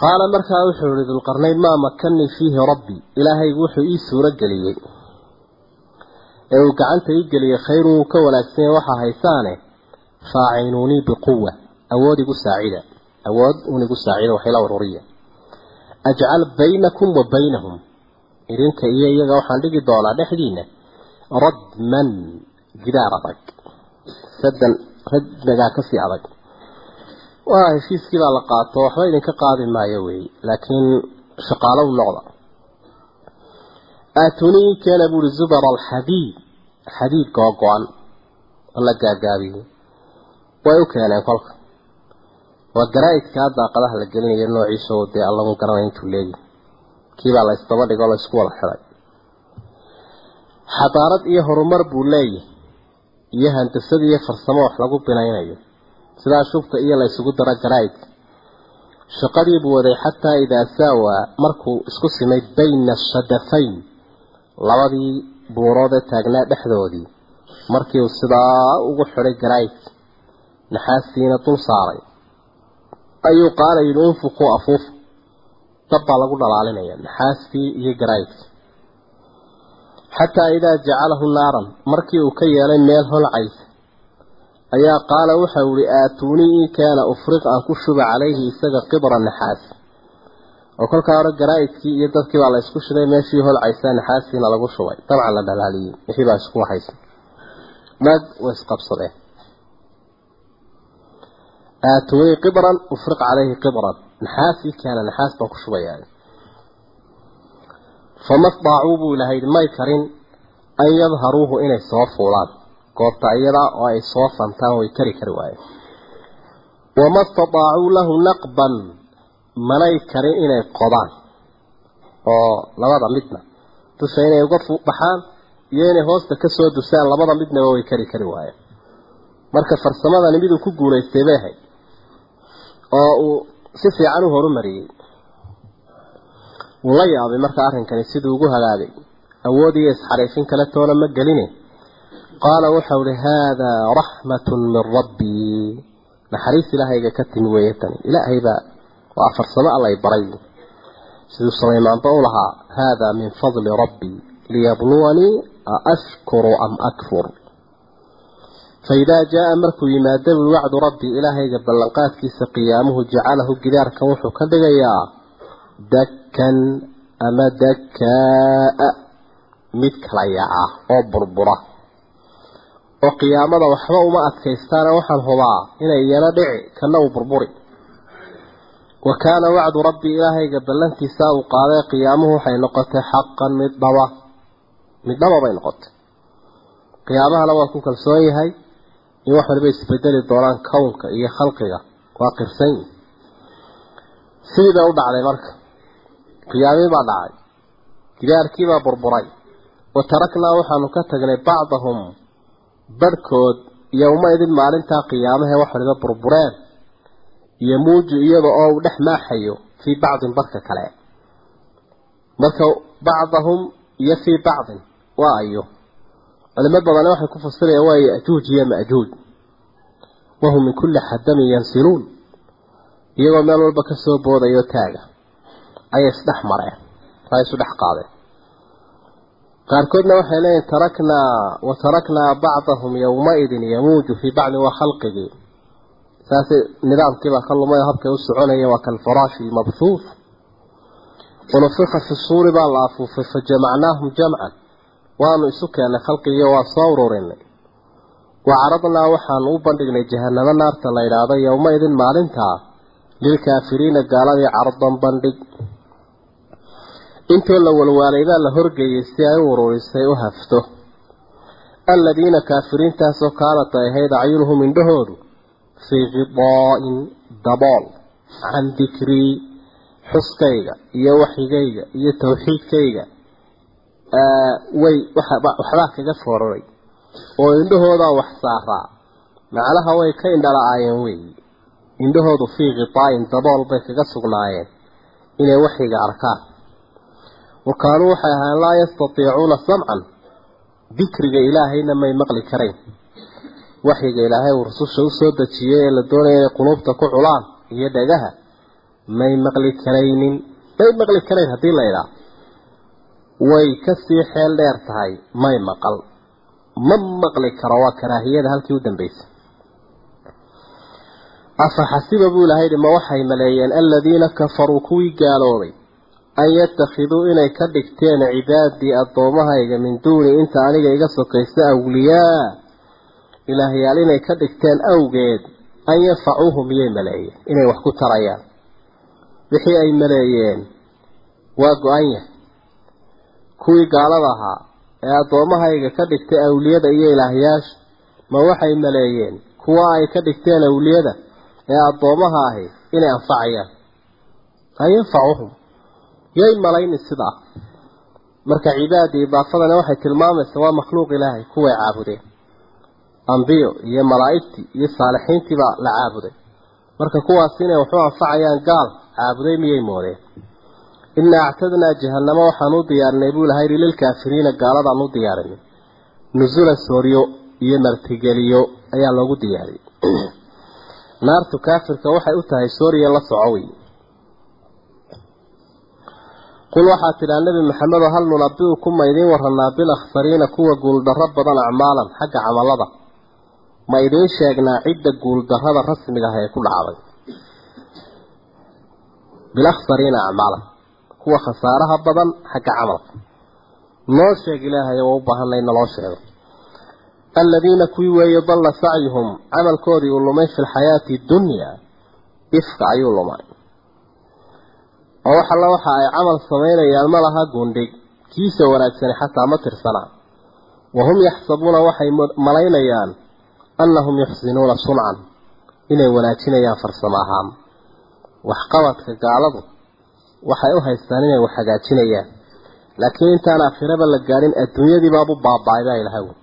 qaala markaa wuxuu yihi dulqarnayn maa makanii fiihi rabbi. Ilaahaygu wuxuu ii suuro geliyey ee uu gacanta ii geliyey khayrun ka wanaagsanya waxaa haysaane faacinuunii biquwa awood igu saacida. Awood un igu saacida waxayla ururiya ajcal baynakum wa baynahum. Idinka iyo iyaga waxaan dhigi doonaa dhexdiina radman gidaar adag. Sadan radmigaa ka sii adag. Waa heshiiskii baa la qaato waxba idinka qaadi maayo wey. Laakiin shaqaalo u noqda aatunii keena buuri zubar alxadiid xadiid googo-an oo la gaagaabiyey way u keeneen kolka. Waa garaa-idkaa daaqadaha la gelinaya noociisa oo dee allagu garanaya intuu leegi kiibaa la isdaba dhigoo la isku wada xiday xadaarad iyo horumar buu leeyahay. Iyo handasad iyo farsamo wax lagu binaynayo. Sidaa shubta iyo la isugu daro garaa-idka shaqadii buu waday xataa idaa saawaa markuu isku simay bayna shadafayn labadii buuroodee taagnaa dhexdoodii markii uu sidaa ugu xidhay garaydki naxaastiina dul saaray. Ayuu qaala yidhi unfuquu afuuf dab baa lagu dhalaalinaya naxaastii iyo garaydki xataa idaa jacalahu naaran markii uu ka yeelay meel holcaysa ayaa qaala waxa uu ihi aatuunii ii keena ufriq aan ku shuba calayhi isaga qibra naxaas oo kolkaa hore garaa'idkii iyo dadkii baa la isku shiday meeshii holcaysaa naxaastiina lagu shubay. Dabcan la dhalaaliyey wixii baa isku waxaysa. Mag way isqabsadeen aatuunii qibran ufriq calayhi qibran. Naxaas ii keena naxaas baan ku shubayaa. Fama staacuu buu ilahay may karin an yadharuuhu inay soo fuulaan. Goobta iyada oo ay soo fantaan way kari kari waayeen. Wama stadaacuu lahu naqban manay karin inay qodaan oo labada midna. Dusha inay uga baxaan iyo inay hoosta ka soo dusaan labada midnaba way kari kari waayeen. Marka farsamadani miduu ku guulaystay bay ahayd oo uu si fiican u horumariyey. Wuu la yaabay marka arrinkani siduu ugu hagaagay. Awoodiyo isxariifin kale toona ma geline. Qaala waxau ihi haadaa raxmatun min rabbii naxariis ilaahayga ka timi weeye tani. Ilaahaybaa waa farsamo allay baray siduu sulaymaanba u lahaa haadaa min fadli rabbii liyabluwanii aashkuru am akfur. Faidaa jaa markuu yimaado wacdu rabbii ilaahayga ballanqaadkiisa qiyaamuhu jacalahu gidaarkan wuxuu ka dhigayaa dakkan ama dakkaa mid kala yaca oo burbura. Oo qiyaamada waxba uma adkaystaana waxaan hubaa inay iyana dhici kana uu burburi wa kaana wacdu rabbii ilaahayga ballantiisaa uu qaaday qiyaamuhu waxay noqotay xaqan mid dhaba. Mid dhaba bay noqotay. Qiyaamahana waa ku kalsoon yahay in wax waliba isbedeli doonaan kownka iyo khalqiga. Waa qirsan yihi sidiibay u dhacday marka. Qiyaamii baa dhacay. Gidaarkii baa burburay. Wa taraknaa waxaanu ka tagnay bacdahum barhkood yowma idin maalintaa qiyaamahe wax waliba burbureen iyo muuju iyada oo uu dhex maaxayo fii bacdin barka kale. Marka bacdahum iyo fii bacdin waa ayo. Culimo badane waxay ku fasirayaan waa yajuuj iyo majuuj. Wahum min kulli xadamin yansiluun. Iyagoo meel walba ka soo boodayo taaga ayay isdhex mareen ay isu qaadeen. Qaarkoodna waxay leeyihiin taraknaa wa taraknaa bacdahum yowmaidin yamuuju fii bacdin waa khalqigii saas nidaamkiibaa ka lumay habkay u soconaya waa kalfaraashi lmabhuuf wanufika fi suuri baa la afuufay fajamacnaahum jamcan. Waanu isu keennay khalqigii waa soo ururinay. Wa caradnaa waxaanu u bandhignay jahanamo naarta la yidhaahdo yowmaidin maalintaa lilkaafiriina gaaladii cardan bandhig. Intoo la walwaalay baa la horgeeyey si ay u ururisay u hafto. Aladiina kaafiriintaasoo kaanat ay ahayd acyunuhum indhahoodu fii khidaa'in dabool can dikrii xuskayga iyo waxyigayga iyo tawxiidkayga way waxbaa kaga fooraray oo indhahoodaa wax saaraa macnaha way ka indhala-aayeen weeyi indhahoodu fii khidaa'in dabool bay kaga sugnaayeen inay waxyiga arkaan. Wa kaanuu waxay ahaayeen laa yastatiicuuna samcan dikriga ilaahayna may maqli karayn waxyiga ilaahay uu rususha u soo dejiyey ee la doonaya inay quluubta ku culaan iyo dhagaha may maqli karaynin may maqli karayn haddii la idhaa way ka sii xeel dheer tahay may maqal. Ma maqli karo waa karaahiyada halkii u dambeysay. Afa xasiba buu ilahay yihi ma waxay maleeyeen aladiina kafaruu kuwii gaaloobay an yattakhiduu inay ka dhigteen cibaadii addoommahayga min duuni inta aniga iga sokaysa awliyaa ilaahyaal inay ka dhigteen awgeed an yanfacuuhu miyay maleeyeen? Inay wax ku tarayaan. Wixii ay maleeyeen waa go-an yahay. Kuwii gaalada ahaa ee addoommahayga ka dhigtay awliyada iyo ilaahyaasha ma waxay maleeyeen kuwa ay ka dhigteen awliyada ee addoommaha ahi inay anfacayaan. An yanfacuuhum yay malayni sidaa. Marka cibaadii idaafadana waxay tilmaamaysaa waa makhluuq ilaahay kuway caabudeen ambiyo iyo malaa'igtii iyo saalixiintii baa la caabuday. Marka kuwaas inay waxu anfacayaan gaal caabuday miyay moodeen? Inaa actadnaa jahannamo waxaan u diyaarinay buu ilahay lilkaafiriina gaaladaan u diyaarinay nusula sooryo iyo martigeliyo ayaa loogu diyaariyey. (clears throat) Naartu kaafirka waxay u tahay sooriya la soco wey qul waxaa tidhaa nebi maxamedo hal nunabiukum ma idiin waranaa bilakhsariina kuwa guuldarro badan acmaalan xagga camalada ma idiin sheegnaa cidda guuldarrada rasmiga ah ee ku dhacday. Bilakhsariina acmaalan kuwa khasaaraha badan xagga camalka noo sheeg ilaahay waa u baahanay naloo sheego. Aladiina kuwii weeye dalla sacyuhum camalkoodii uu lumay fi lxayaati dunyaa ifka ayuu lumay. Oo wax alla waxa ay camal samaynayaan ma laha gundhig. Kiisa wanaagsani xataa ma tirsanaa wahum yaxsabuuna waxay malaynayaan annahum yuxsinuuna suncan inay wanaajinayaan farsamo ahaan. Waxqabadka gaaladu waxay u haystaan inay wax hagaajinayaan. Laakiin intaan aakhiraba la gaadhin adduunyadiibaabu baaba-ay baa ilahay wy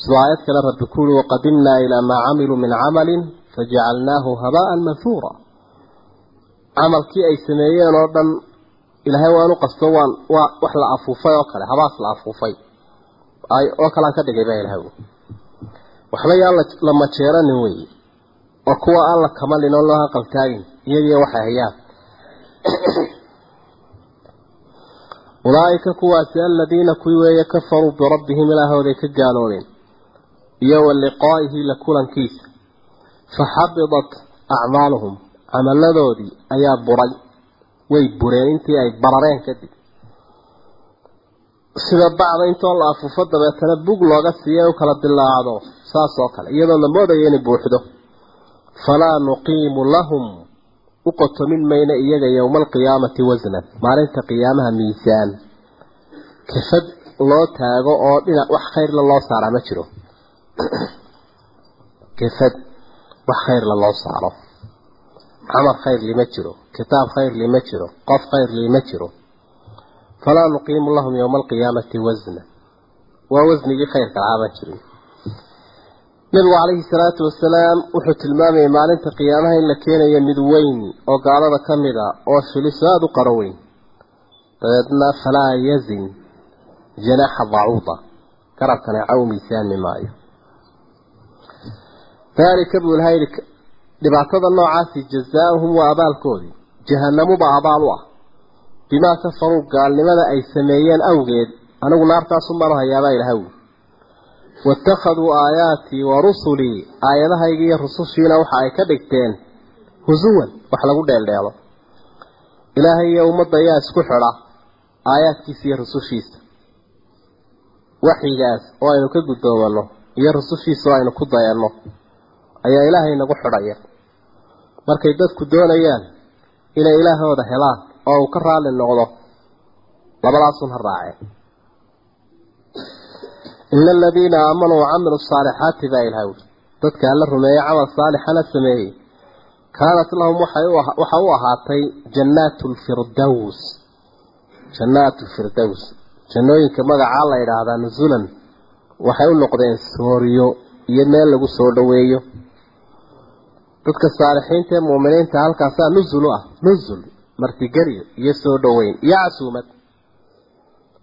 sidoo aayad kale rabbi ku uri waqadimnaa ilaa maa camiluu min camalin fajacalnaahu habaan manhuura camalkii ay sameeyeen oo dhan ilaahay waanu qasto waan waa wax la afuufay oo kale habaas la afuufay. Ay oo kalean ka dhigay baa ilahay wy waxba yaan la majeeranin wey. Oo kuwa aan la kamalin oo loo hanqaltaagin iyagiiyo waxay hayaan (clears throat) ulaaika kuwaasi aladiina kuwii weeye kafaruu birabbihim ilaahooday ka gaaloobeen iyo wa liqaa'ihi la kulankiisa faxabidat acmaaluhum. Camaladoodii ayaa buray. Way bureen intii ay barareen kadib. Sida bacda intoo la afuufo dabeetana bug looga siiya u kala dilaacdo saas oo kale. Iyadoo la moodayo inay buuxdo. Falaa nuqiimu lahum. U qotomin mayna iyaga yowma alqiyaamati wasnan maalinta qiyaamaha miisaan. Kafad loo taago oo dhinac wax khayrla loo saaraa ma jiro. (clears throat) Kafad wax khayrla loo saaro. Camal khayrli ma jiro. Kitaab khayrli ma jiro. Qof khayrli ma jiro. Falaa nuqiimu lahum yowma alqiyaamati wasna waa wasnigii khayrka lahaa baan jirin nabigu calayhi salaatu wasalaam wuxuu tilmaamayay maalinta qiyaamaha in la keenayo mid weyn oo gaalada ka mid a oo shiliso aada u qaro weyn. Dabeedna falaa yazin janaaxa dacuuda garabkana caw miisaanmi maayo. Daalika buu ilahay yidhi dhibaatada noocaasi jazaauhum waa abaalkoodii. Jahanamuba abaal u ah. Bimaa kafaruu gaalnimada ay sameeyeen awgeed anigu naartaasunbaanu hayaabaa ilahay wi waittakhaduu aayaatii wa rusulii aayadahayga iyo rusushiina waxa ay ka dhigteen husuwan wax lagu dheeldheelo ilaahay iyo ummadda ayaa isku xidha aayaadkiisa iyo rusushiisa waxyigaas oo aynu ka guddoomanno iyo rusushiisa oo aynu ku dayanno ayaa ilaahay nagu xidhaya markay dadku doonayaan inay ilaahooda helaan oo uu ka raalli noqdo labadaasun ha raaceen ina aladiina aamanuu wacamiluu asaalixaati baa ilahay wi dadka alla rumeeyey camal saalixana sameeyey. Kaanat lahum waxa u ahaatay jannaatu lfirdows jannaatu lfirdows jannooyinka magacaa la yidhaahdaa nusulan waxay u noqdeen sooriyo iyo meel lagu soo dhoweeyo. Dadka saalixiinta ee muuminiinta halkaasaa nusul u ah. Nusul martigeliyo iyo soo dhoweyn. Iyo casuumad.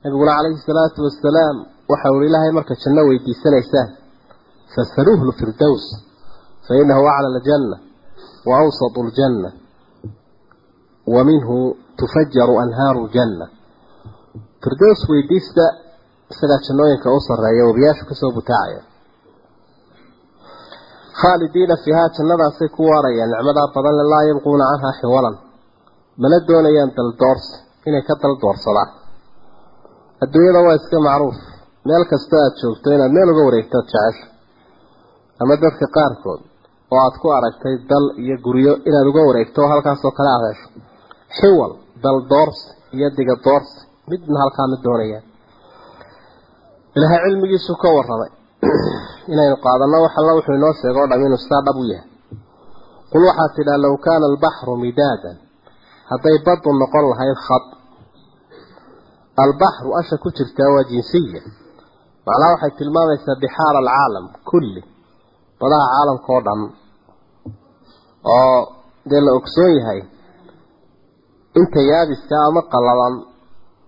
Nabiguna calayhi salaatu wasalaam waxa uri ilaahay marka janno weydiisanaysaan fasaluuhu lfirdows fa inahu acla aljanna wa awsatu aljanna wa minhu tufajaru anhaaru ljanna firdows weydiista isagaa jannooyinka u sarreeya webiyaashu ka soo butaacaya. Khaalidiina fiihaa jannadaasay ku waarayaan nicmadaa badan le laa yabquuna canhaa xiwalan. Mana doonayaan daldoorsi inay ka daldoorsadaan adduunyada waa iska macruuf meel kastoo aada joogto inaad meel uga wareegtood jecesha ama dadka qaarkood oo aada ku aragtay dal iyo guryo inaad uga wareegto oo halkaasoo kale aada hesho. Xiwal dal doorsi iyo diga doorsi midna halkaa mid doonayaan ilaahay cilmigiisu ka warramay (clears throat) inaynu qaadanno wax alla wuxuu inoo sheego o dham inuu sidaa dhab u yahay. Qul waxaad tidhaa low kaana albaxru midaadan. Hadday baddu noqon lahayd khad. Albaxru asha ku jirtaa waa jinsiya macnaha waxay tilmaamaysaa bixaar alcaalam kulli. Badaha caalamka oo dhan oo dee la ogsoon yahay inta yaabiska ama qallalan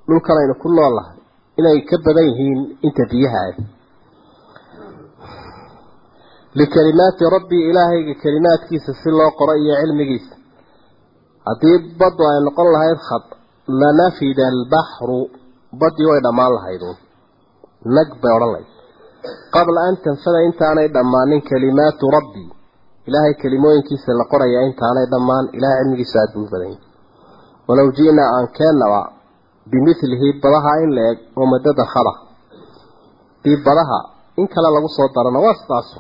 dhulkan aynu ku nool nahay. Inay ka badan yihiin inta biyaha ah. Likalimaati rabbii ilaahayga kalimaadkiisa si loo qoro iyo cilmigiisa. Haddii baddu ay noqon lahayd khad lanafida albaxru baddii way dhammaan lahayduun nag bay odhan lahayd. Qabla an tanfada intaanay dhammaanin kalimaatu rabbii ilaahay kelimooyinkiisa la qoraya intaanay dhammaan ilahay cilmigiisa aada buu badan yahay walow ji'naa aan keennaba bimilihi badaha in la eg oo madada khada dii badaha in kale lagu soo darana waa sidaasu.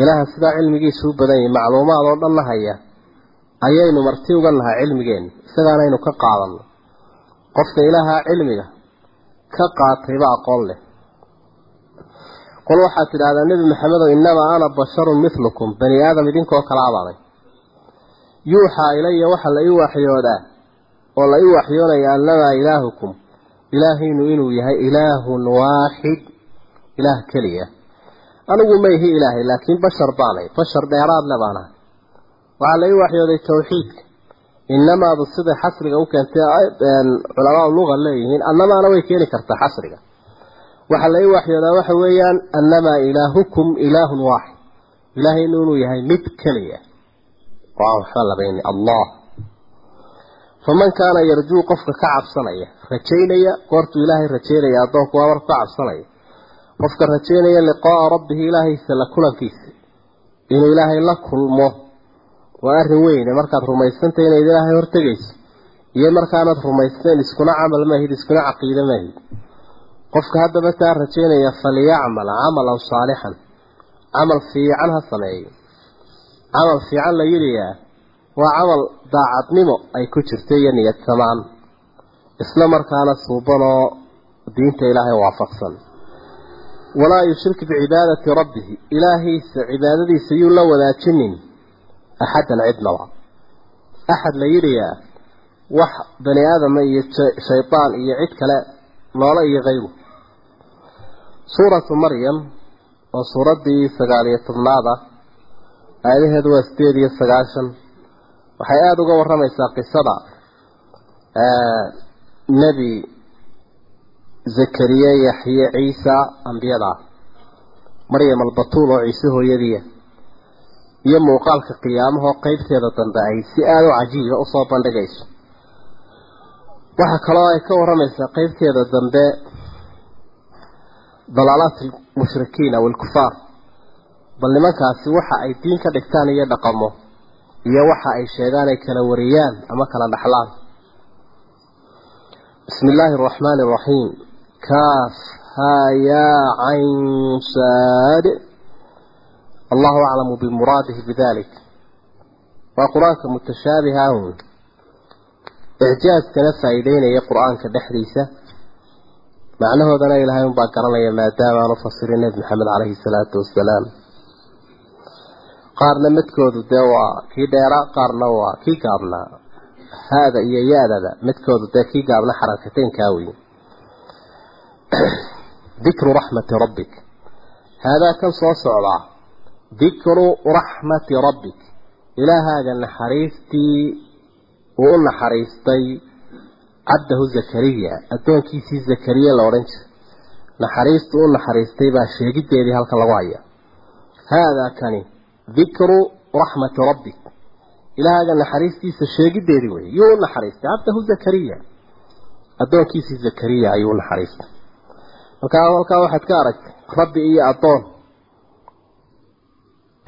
Ilaaha sidaa cilmigiisu u badan yahay macluumaad oo dhanna haya ayaynu marti uga nahay cilmigeenna isagaanaynu ka qaadanno. Qofka ilaaha cilmiga ka qaatayba aqoon leh. Qol waxaad tidhahdaa nebi maxamedow innamaa ana basharun milukum bani aadam idinkoo kala abaaday. Yuuxaa ilaya waxa la ii waxyoodaa oo la ii waxyoonaya annamaa ilaahukum ilaahaynu inuu yahay ilaahun waaxid ilaah keliya. Anigu ma ihi ilaahay laakiin bashar baanay bashar dheeraad le baanahay. Waxaa la ii waxyooday tawxiidka inamaadu siday xasriga u keentay culamaa luga leeyihiin annamaana way keeni kartaa xasriga waxaa la ii waxyoodaa waxa weeyaan annamaa ilaahukum ilaahun waaxid ilaahaynu inuu yahay mid keliya oo aan waxba labayni allah faman kaana yarjuu qofka ka cabsanaya rajaynaya goortuu ilaahay rajaynaya addoonku waa marku ka cabsanaya qofka rajaynaya liqaaa rabbihi ilaahaysa la kulankiisa inuu ilaahay la kulmo waa arrin weyne markaad rumaysantay inayd ilaahay hortegayso iyo markaanad rumaysnayn iskuna camal mahid iskuna caqiide mahid qofka haddaba taa rajaynaya faliyacmal camalan saalixan camal fiican ha sameeyo. Camal fiican la yidhiyaa waa camal daacadnimo ay ku jirto iyo niyad samaan. Isla markaana suubanoo diinta ilaahay waafaqsan. Walaa yushrik bicibaadati rabbihi ilaahiisa cibaadadiisa yuu la wadaajinin axadan cidnaba axad la yidhiyaa wax bani aadama iyo shaydaan iyo cid kale noola iyo kayru suuratu maryam oo suuraddii sagaal iyo tobnaad ah aayadaheedu waa sideed iyo sagaashan waxay aada uga warramaysaa qisada nebi zakariya yaxye ciisa ambiyada maryam albatuul oo ciise hooyadiia iyo muuqaalka qiyaamahoo qeybteeda dambe ay si aada u cajiiba u soo bandhigayso. Waxaa kaloo ay ka warramaysaa qeybteeda dambe dalaalaat almushrikiin aw alkufaar bal nimankaasi waxa ay diin ka dhigtaan iyo dhaqamo iyo waxa ay sheegaan ay kala wariyaan ama kala dhaxlaan. Bismi illaahi araxmaani araxiim kaaf haa yaa cayn saad allahu aclamu bimuraadihi bidalik waa qur'aanka mutashaabiha un icjaaskana faa'iideynaya qur'aanka dhexdiisa. Macnahoodana ilaahay unbaa garanaya maadaama aan u fasirin nebi maxamed caleyhi salaatu wasalaam qaarna midkoodu dee waa kii dheeraa qaarna waa kii gaabnaa haada iyo ya-dada midkoodu dee kii gaabna xarakateynkaa wey (clears throat) dikru raxmati rabbik. Haadaa kan soo socdaa dikru raxmati rabbik. Ilaahaaga naxariistii uu u naxariistay cabdahu zakariya addoonkiisii zakariya la odhan jiray. Naxariistuu u naxariistay baa sheegideedii halkan lagu haya haadaa kani dikru raxmati rabbik. Ilaahaga naxariistiisa sheegideedii wey yuu u naxariistay cabdahu zakariya. Addoonkiisii zakariya ayuu u naxariistay. Markaa halkaa waxaad ka aragtay rabbi iyo addoon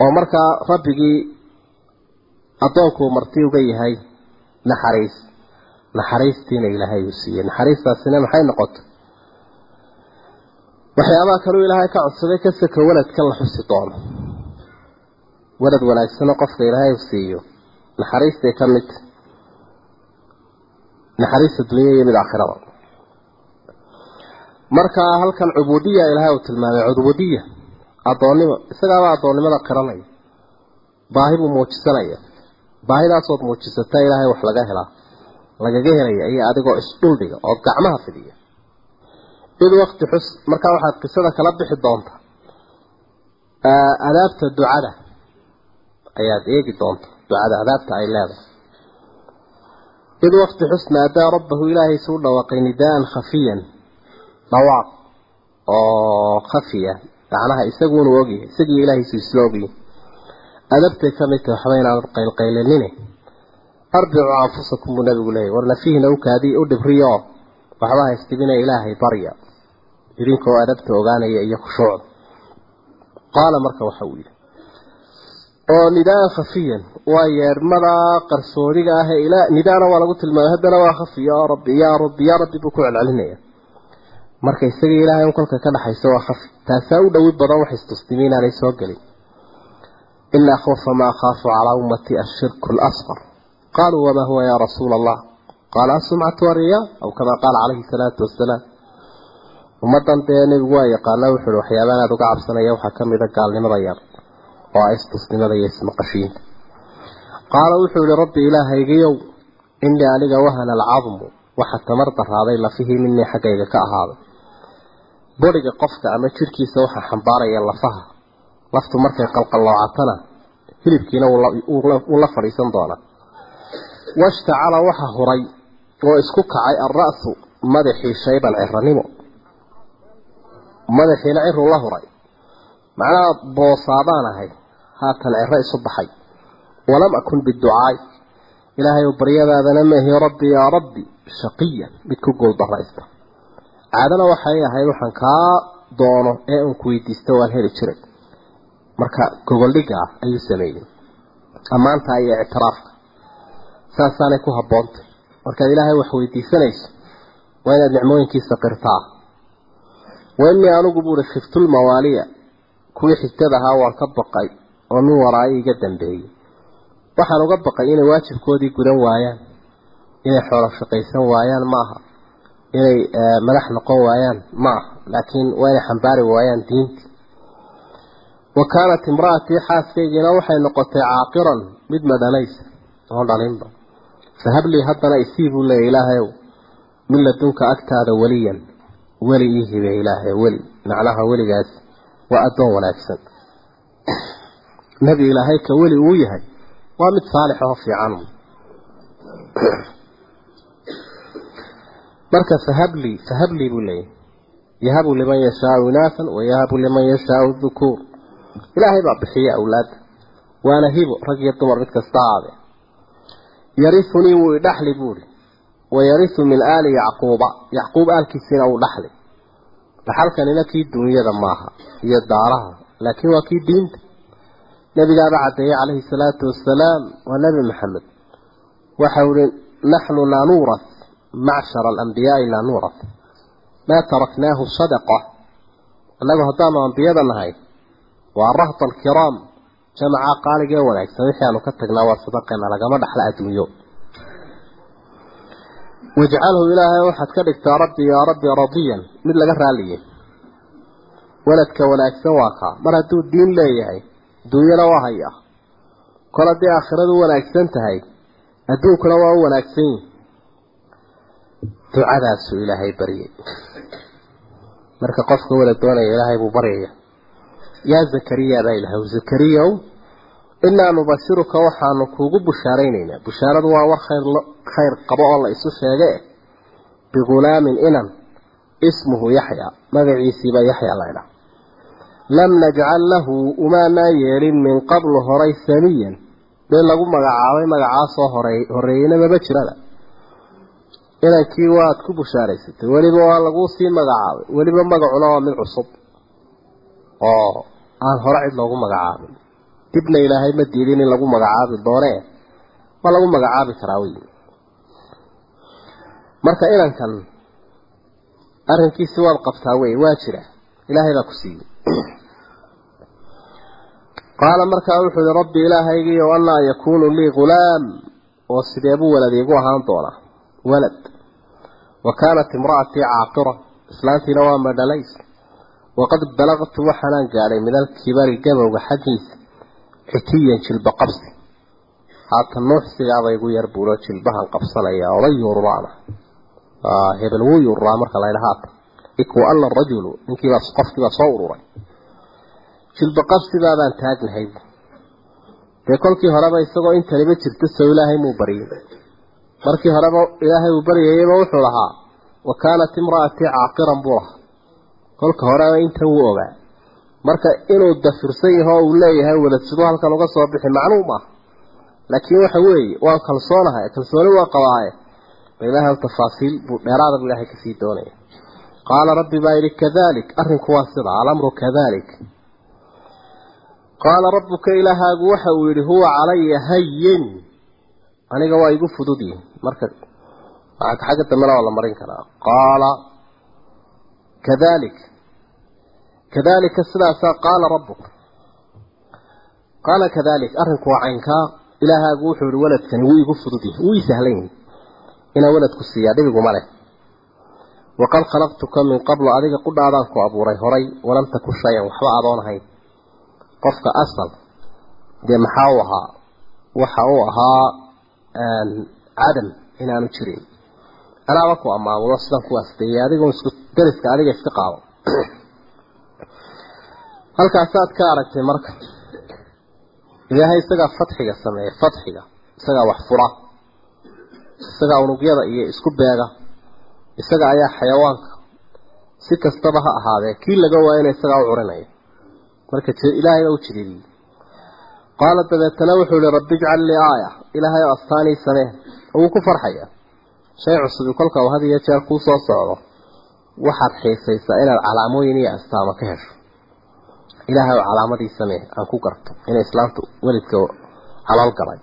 oo markaa rabbigii addoonkuu marti uga yahay naxariis. Naxariistiina ilaahay uu siiyey. Naxariistaasina maxay noqotay? Waxyaabaha kaluu ilaahay ka codsaday ka saka waladkan la xusi doono. Walad wanaagsanoo qofka ilaahay u siiyo. Naxariistay ka mid. Naxariista dunya iyo mid aakhiraba markaa halkan cubuudiya ilaahay uu tilmaamay cubuudiya addoonnimo isagaabaa addoonnimada qiranaya baahi buu muujisanaya baahidaasood muujisataa ilaahay wax laga helaa lagaga helaya iyo adigoo isdhuldhiga oo gacmaha fidiya. Id wakti xus markaa waxaad qisada kala bixi doontaa adaabta ducada ayaad eegi doonta. Ducada adaabta ay leedahay. Id waqti xusna adaa rabbahu ilaahay suu dhawaaqay nidaan khafiyan. Dhawaaq. Oo khafiya macnaha isaguunu ogyahay isagii ilaahaysu isla ogyahay adabtay ka mid tahay waxba inaanad qaylqaylanine arbicuu anfusakum buu nabigu leeyahy war nafihiina u kaadiy u dhibriyo. Waxba haystibina ilaahay barya. Idinkoo adabta ogaanaya iyo khushuucda qaala marka waxa uu yidhi oo nidaan khafiyan waa yeedhmada qarsoodiga ah ee ila nidaana waa lagu tilmaamay haddana waa khafi yaa rabbi yaa rabbi yaa rabbi buu ku celcelinaya. Marka isagii ilaahay un kolka ka dhaxaysa waa khafi taasaa u dhowi badan wax istustimi inaanay soo gelin. Ina akhwafa ma akhaafu calaa ummati ashirku lasqar qaaluu wamaa huwa yaa rasuula allah qaala asumcatu wariya aw kamaa qaala calayhi salaatu wasalaam ummadan dee nebigu waa yaqaana wuxuu ihi waxyaabaan aada uga cabsanaya waxaa ka mida gaalnimada yar oo ah istusnimada iyo ismaqashiinta qaala wuxuu yihi rabbi ilaahaygiyow inii aniga wahana alcadmu waxa tamar daraaday lafihii minii xaggayga ka ahaaday boriga qofka ama jirhkiisa waxaa xambaaraya lafaha. Laftu markay qalqalloocatana hilibkiina wuu la fadhiisan doonaa. Washtacala waxa huray oo isku kacay alra'su madaxii shayban ciranimo madaxiina ciruu la huray. Macnaha boosaabaan ahay haatan ciro isu baxay. Walam akun biducaay ilaahay baryadaadana maahi rabbi yaa rabbi shaqiyan. Mid ku gooldaraysta caadana waxay ahayd waxaan kaa doono ee uun ku weydiisto waan heli jiray. Marka gogoldhiga ah ayuu sameeyey. Ammaanta iyo ictiraafka. Saasaanay ku habboontay markaad ilaahay wax weydiisanayso waa inaad nicmooyinkiisa qirtaa. Wa innii anigu buuhi khiftulmawaaliya kuwii xigtada ahaa waan ka baqay oo min waraayo iga dambeeyey. Waxaan uga baqay inay waajibkoodii gudan waayaan inay xoolo shaqaysan waayaan ma aha inay madax noqon waayaan ma aha laakiin waa inay xambaari waayaan diintii wa kaanat imra'atii xaaskaygiina waxay noqotay caaqiran mid madhanaysa oo dhalinba fahablii haddana isii buu leeya ilaahayow min ladunka agtaada weliyan weli ii hibe ilaahay weli macnaha weligaas waa addoon wanaagsan. (clears throat) Nebi ilaahay ka weli uu yahay waa mid saalix oo fiican marka fahablii fahablii buu leeyahay. Yahabu liman yashaau inaasan wayahabu liman yashaau dhukuur. Ilaahay baa bixiya awlaadda waana hibo rag iyo dumar mid kasta aade. Yarisunii wuu idhaxli buuhi wayarisu min aali yacquuba yacquub aalkiisiina uu dhaxli. Dhaxalkanina kii duunyada maaha iyo daaraha. Laakiin waa kii diinta. Nabigaaba caddeeyey calayhi salaatu wasalaam waa nebi maxamed waxau ihi naxnu laa macshara alambiyaai laa nuuras maa taraknaahu sadaqa annagu haddaanu ambiyada nahay waa rahta alkiraam jamaca qaaligee wanaagsan wixii aanu ka tagnaa waa sadaqeena lagama dhaxla adduunyo wajcalhu ilaahay waxaad ka dhigtaa rabbi yaa rabbi radiyan mid laga raaliye waladka wanaagsan waa kaa mar hadduu diin leeyahay adduunyana waa haya kol haddii aakhiradu wanaagsan tahay adduunkuna waa u wanaagsan yihi ducadaasuu ilaahay baryay marka qofka wala doonaya ilaahay buu baryaya yaa zakariya baa ilahay zakariyaw inaa nubashiruka waxaanu kuugu bushaaraynaynaa. Bushaaradu waa war khayr khayr qabo oo la isu sheege bigulaamin inan ismuhu yaxya magaciisiiba yaxya laydha lam najcal lahu umaanaa yeelin min qablu horay samiyan. Dee lagu magacaabay magacaasoo horey horeeyeyna maba jirada inankii waad ku bushaaraysatay. Weliba waa laguu sii magacaabay. Weliba magacuna waa mid cusub. Oo aan hore cid loogu magacaabin. Dibna ilaahay ma diidin in lagu magacaabi doonee waa lagu magacaabi karaa wey marka inankan arrinkiisi waad qabtaa wey waa jira. Ilaahay baa ku siiyey. (clears throat) Qaala markaa wuxuu yihi rabbi ilaahaygiiyo annaa yakuunu lii ghulaam oo sidee buu walad iigu ahaan doonaa walad. Wa kaanat imra'atii caaqira islaantiina waa madhalays. Waqad balagtu waxaanaan gaadhay min alkibari gabowga xaggiisa xitiyan jilba qabsi. Haatan nuuxsigaaba igu yar buuro jilbahan qabsanaya oday yuururaana hebel wuu yuururaa marka laydha haatan ikwa alla rajulu ninkiibaa qofkiibaa soo ururay. Jilba qabsibaabaan taagnahay. Dee kolkii horeba isagoo intaniba jirto sow ilaahay muu baryay markii horeba ilaahay uu baryayeyba wuxuu lahaa wa kaanat imra'atii caaqiran buu lahaa. Kolka horeba intan wuu ogaa. Marka inuu dafirsan yaho uu leeyahay walad siduu halkan uga soo bixi macnuu maaha laakiin waxa weeye waan kalsoonahay kalsooni waa qabaaye ba ilaahay tafaasiil buu dheeraada buu ilaahay ka sii doonaya. Qaala rabbi baa yidhi kadalik. Arrinku waa sida alamru kadalik. Qaala rabbuka ilaahaagu waxa uu yidhi huwa calaya hayin aniga waa igu fudud yihiin marka xagga dambena waa la marin karaa. Qaala kadalik. Kadalika sidaasaa qaala rabuka qaala kadalik arrinku waa caynkaa ilaahaagu wuxuu yihi waladkani wuu igu fudud yahay wuu ii yahay inaan waladku siiyaa dhibiguma leh. Waqad khalaqtuka min qablu adiga qudhaadaan ku abuuray horay walam taku shayan waxba adoon ahayn. Qofka asal dee maxaa u ahaa? Waxa uu ahaa cadam inaanu jirin. Anaaba ku amaamudo sidan kuwaasdeeyey adiga isku dariska adiga iska qaado. (clears throat) Halkaasaad ka aragtay marka. Ilaahay isagaa fatxiga sameeya fatxiga. Isagaa wax fura. Isagaa unugyada iyo isku beega. Isaga ayaa xayawaanka. Si kastaba ha ahaadee kii laga waayana isagaa u curinaya marka ilaahay baa u jiriiriyey qaala dabeetana wuxuu ihi rabbi ijcal lii aaya. Ilaahay oo astaanii samee wuu ku farxaya. Shay cusubi kolka uu had iyo jeer kuu soo socdo waxaad xiisaysaa inaad calaamooyin iyo astaamo ka hesho. Ilaahay oo calaamadii samee aan ku garto inay islaamtu welidka calool galay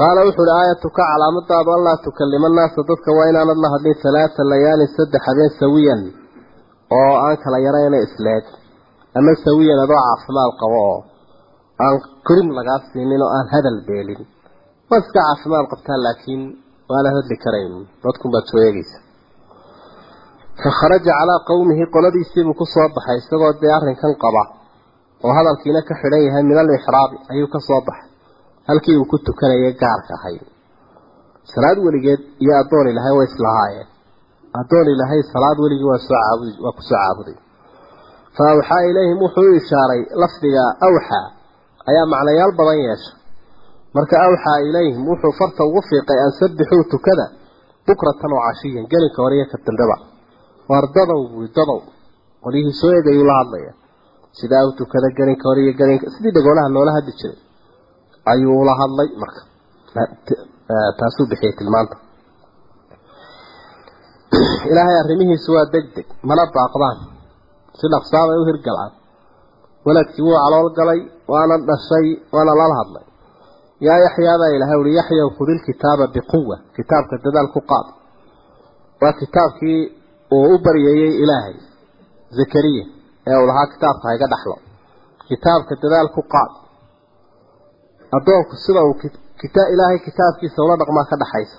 qaala wuxuu uhi aayatuka calaamadaadu an laa tukalima annaasa dadka waa inaanad la hadlin halaata layaalin saddex habeen sawiyan oo aan kala yarayna isleeg ama sawiyan adoo caafimaad qabo oo aan kurim lagaa siinin oo aan hadal beelin. Waad iska caafimaad qabtaa laakiin waana hadli karayn. Dadkunbaad soo eegeysa fa kharaja calaa qowmihi qoladiisiibuu ku soo baxay isagoo dee arrinkan qaba oo hadalkiina ka xidhan yahay min alixraabi ayuu ka soo baxay. Halkii uu ku tukanayay gaarka ahayd salaad weligeed iyo addoon ilahay way islahaayeen addoon ilahay salaad weligii waa soo caabudi waa ku soo caabuday. Fa awxaa ilayhim wuxuu ishaaray lafdiga awxaa ayaa macnayaal badan yeesha. Marka awxaa ilayhim wuxuu farta ugu fiiqay an sabbixuu tukada bukratan oo cashiyan gelinka hore iyo ka dambeba waar dadow buui dadow. Qolyihii soo eegayuu la hadlaya sidaa u tukada gelinka hore gelinka sidii dhagoolaha noola hadli jiray ayuu ula hadlay marka. Taasuu bixiyey tilmaanta. (clears throat) Ilaahay arrimihiisu waa deg deg mana baaqdaan. Si dhaqsaabay u hirgalaan waladkii wuu calool galay waana dhashay waana lala hadlay. Yaa yaxyaabaa ilahay uhi yaxyaw khudil kitaaba biquwa kitaabka dadaal ku qaad. Waa kitaabkii uu u baryayey ilaahay zakariya ee uu lahaa kitaabka hayga dhaxlo. Kitaabka dadaal ku qaad. Addoonku sida uu ilaahay kitaabkiisa ula dhaqmaa ka dhaxaysa.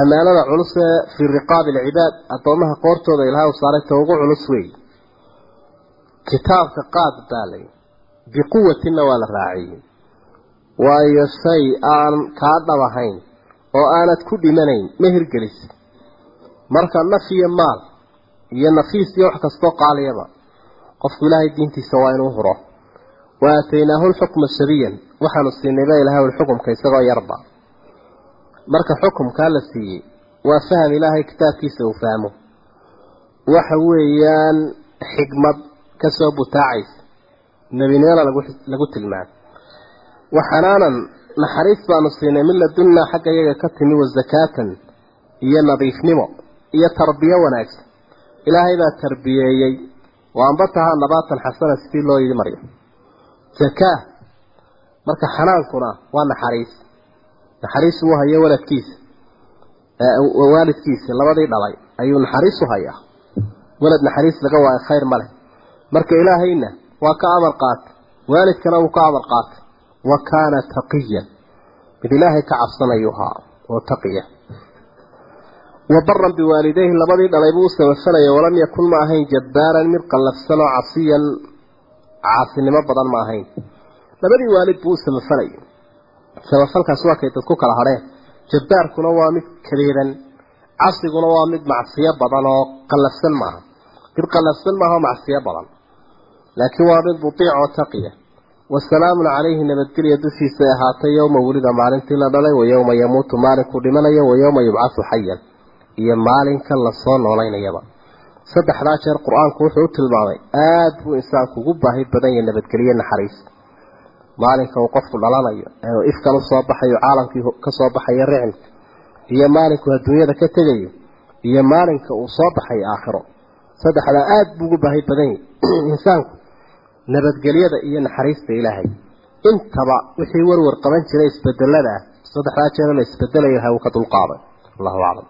Ammaanada culus ee fii riqaabi alcibaad addoomaha qoortooda ilaahay u saaray ta ugu culus weeye kitaabka qaad baa lay biquwatinna waa la raaciyey. Waayo shay aan kaa dhab ahayn oo aanad ku dhimanayn ma hirgelis. Marka naf iyo maal iyo nafiis iyo wax kastoo qaaliyaba qofku ilaahay diintiisa waa inuu huro. Wa aataynaahu lxukma sabiyan waxaanu siinay baa ilahay xukumka isagoo yarba. Marka xukumkaa la siiyey waa faham ilaahay kitaabkiisa uu fahmo. Waxa weeyaan xikmad ka soo butaacaysa. Nebinimona lagu tilmaamay. Waxanaanan naxariis baanu siinay min ladunnaa xagga iyaga ka timi wa zakaatan iyo nadiifnimo iyo tarbiyo wanaagsan. Ilaahay baa tarbiyeeyey. Wa ambatahaa nabaatan xasana sidii loo yidhi maryo zakaa marka xanaankuna waa naxariis. Naxariis uu hayo waladkiisa waalidkiisa labadii dhalay ayuu naxariis u hayaa. Walad naxariis laga waayo khayr ma leh marka ilaahayna waa ka amar qaatay waalidkana wuu ka amar qaatay wa kaana taqiyan mid ilaahay ka cabsanayuu haa oo taqiya. Wa baran biwaalidayhi labadii dhalay buu u samafalaya walam yakun ma ahayn jabbaaran mid qallafsan oo casiyan caasinimo badan ma ahayn. Labadii waalid buu u samafalaya samafalkaas waa kay dadku kala hadheen jabbaarkuna waa mid kabiiran casiguna waa mid macsiyo badan oo qallafsan maaha mid qallafsan maaha oo macsiyo badan laakiin waa mid butiic oo taqiya wasalaamun calayhi nabadgelya dushiisa ahaatay yowma welida maalintii la dhalay wa yowma yamuutu maalinkuu dhimanayo wa yowma yubcasu xayan iyo maalinka la soo noolaynayaba saddexdaa jeer qur'aanku wuxuu u tilmaamay aada buu insaanku ugu baahi badan yahay nabadgelye naxariis. Maalinka uu qofku dhalanayo ee ifkan u soo baxayo caalamkii ka soo baxayo ricmka iyo maalinku adduunyada ka tegayo iyo maalinka uu soo baxayo aakhiro. Saddexdaa aada buu ugu baahi badan yahay (clears throat) insaanku nabadgelyada iyo naxariista ilaahay. Intaba wixii warwar qaban jiray isbedelada saddexdaa jeer la isbedelayo ha uu ka dulqaaday. Allahu aclam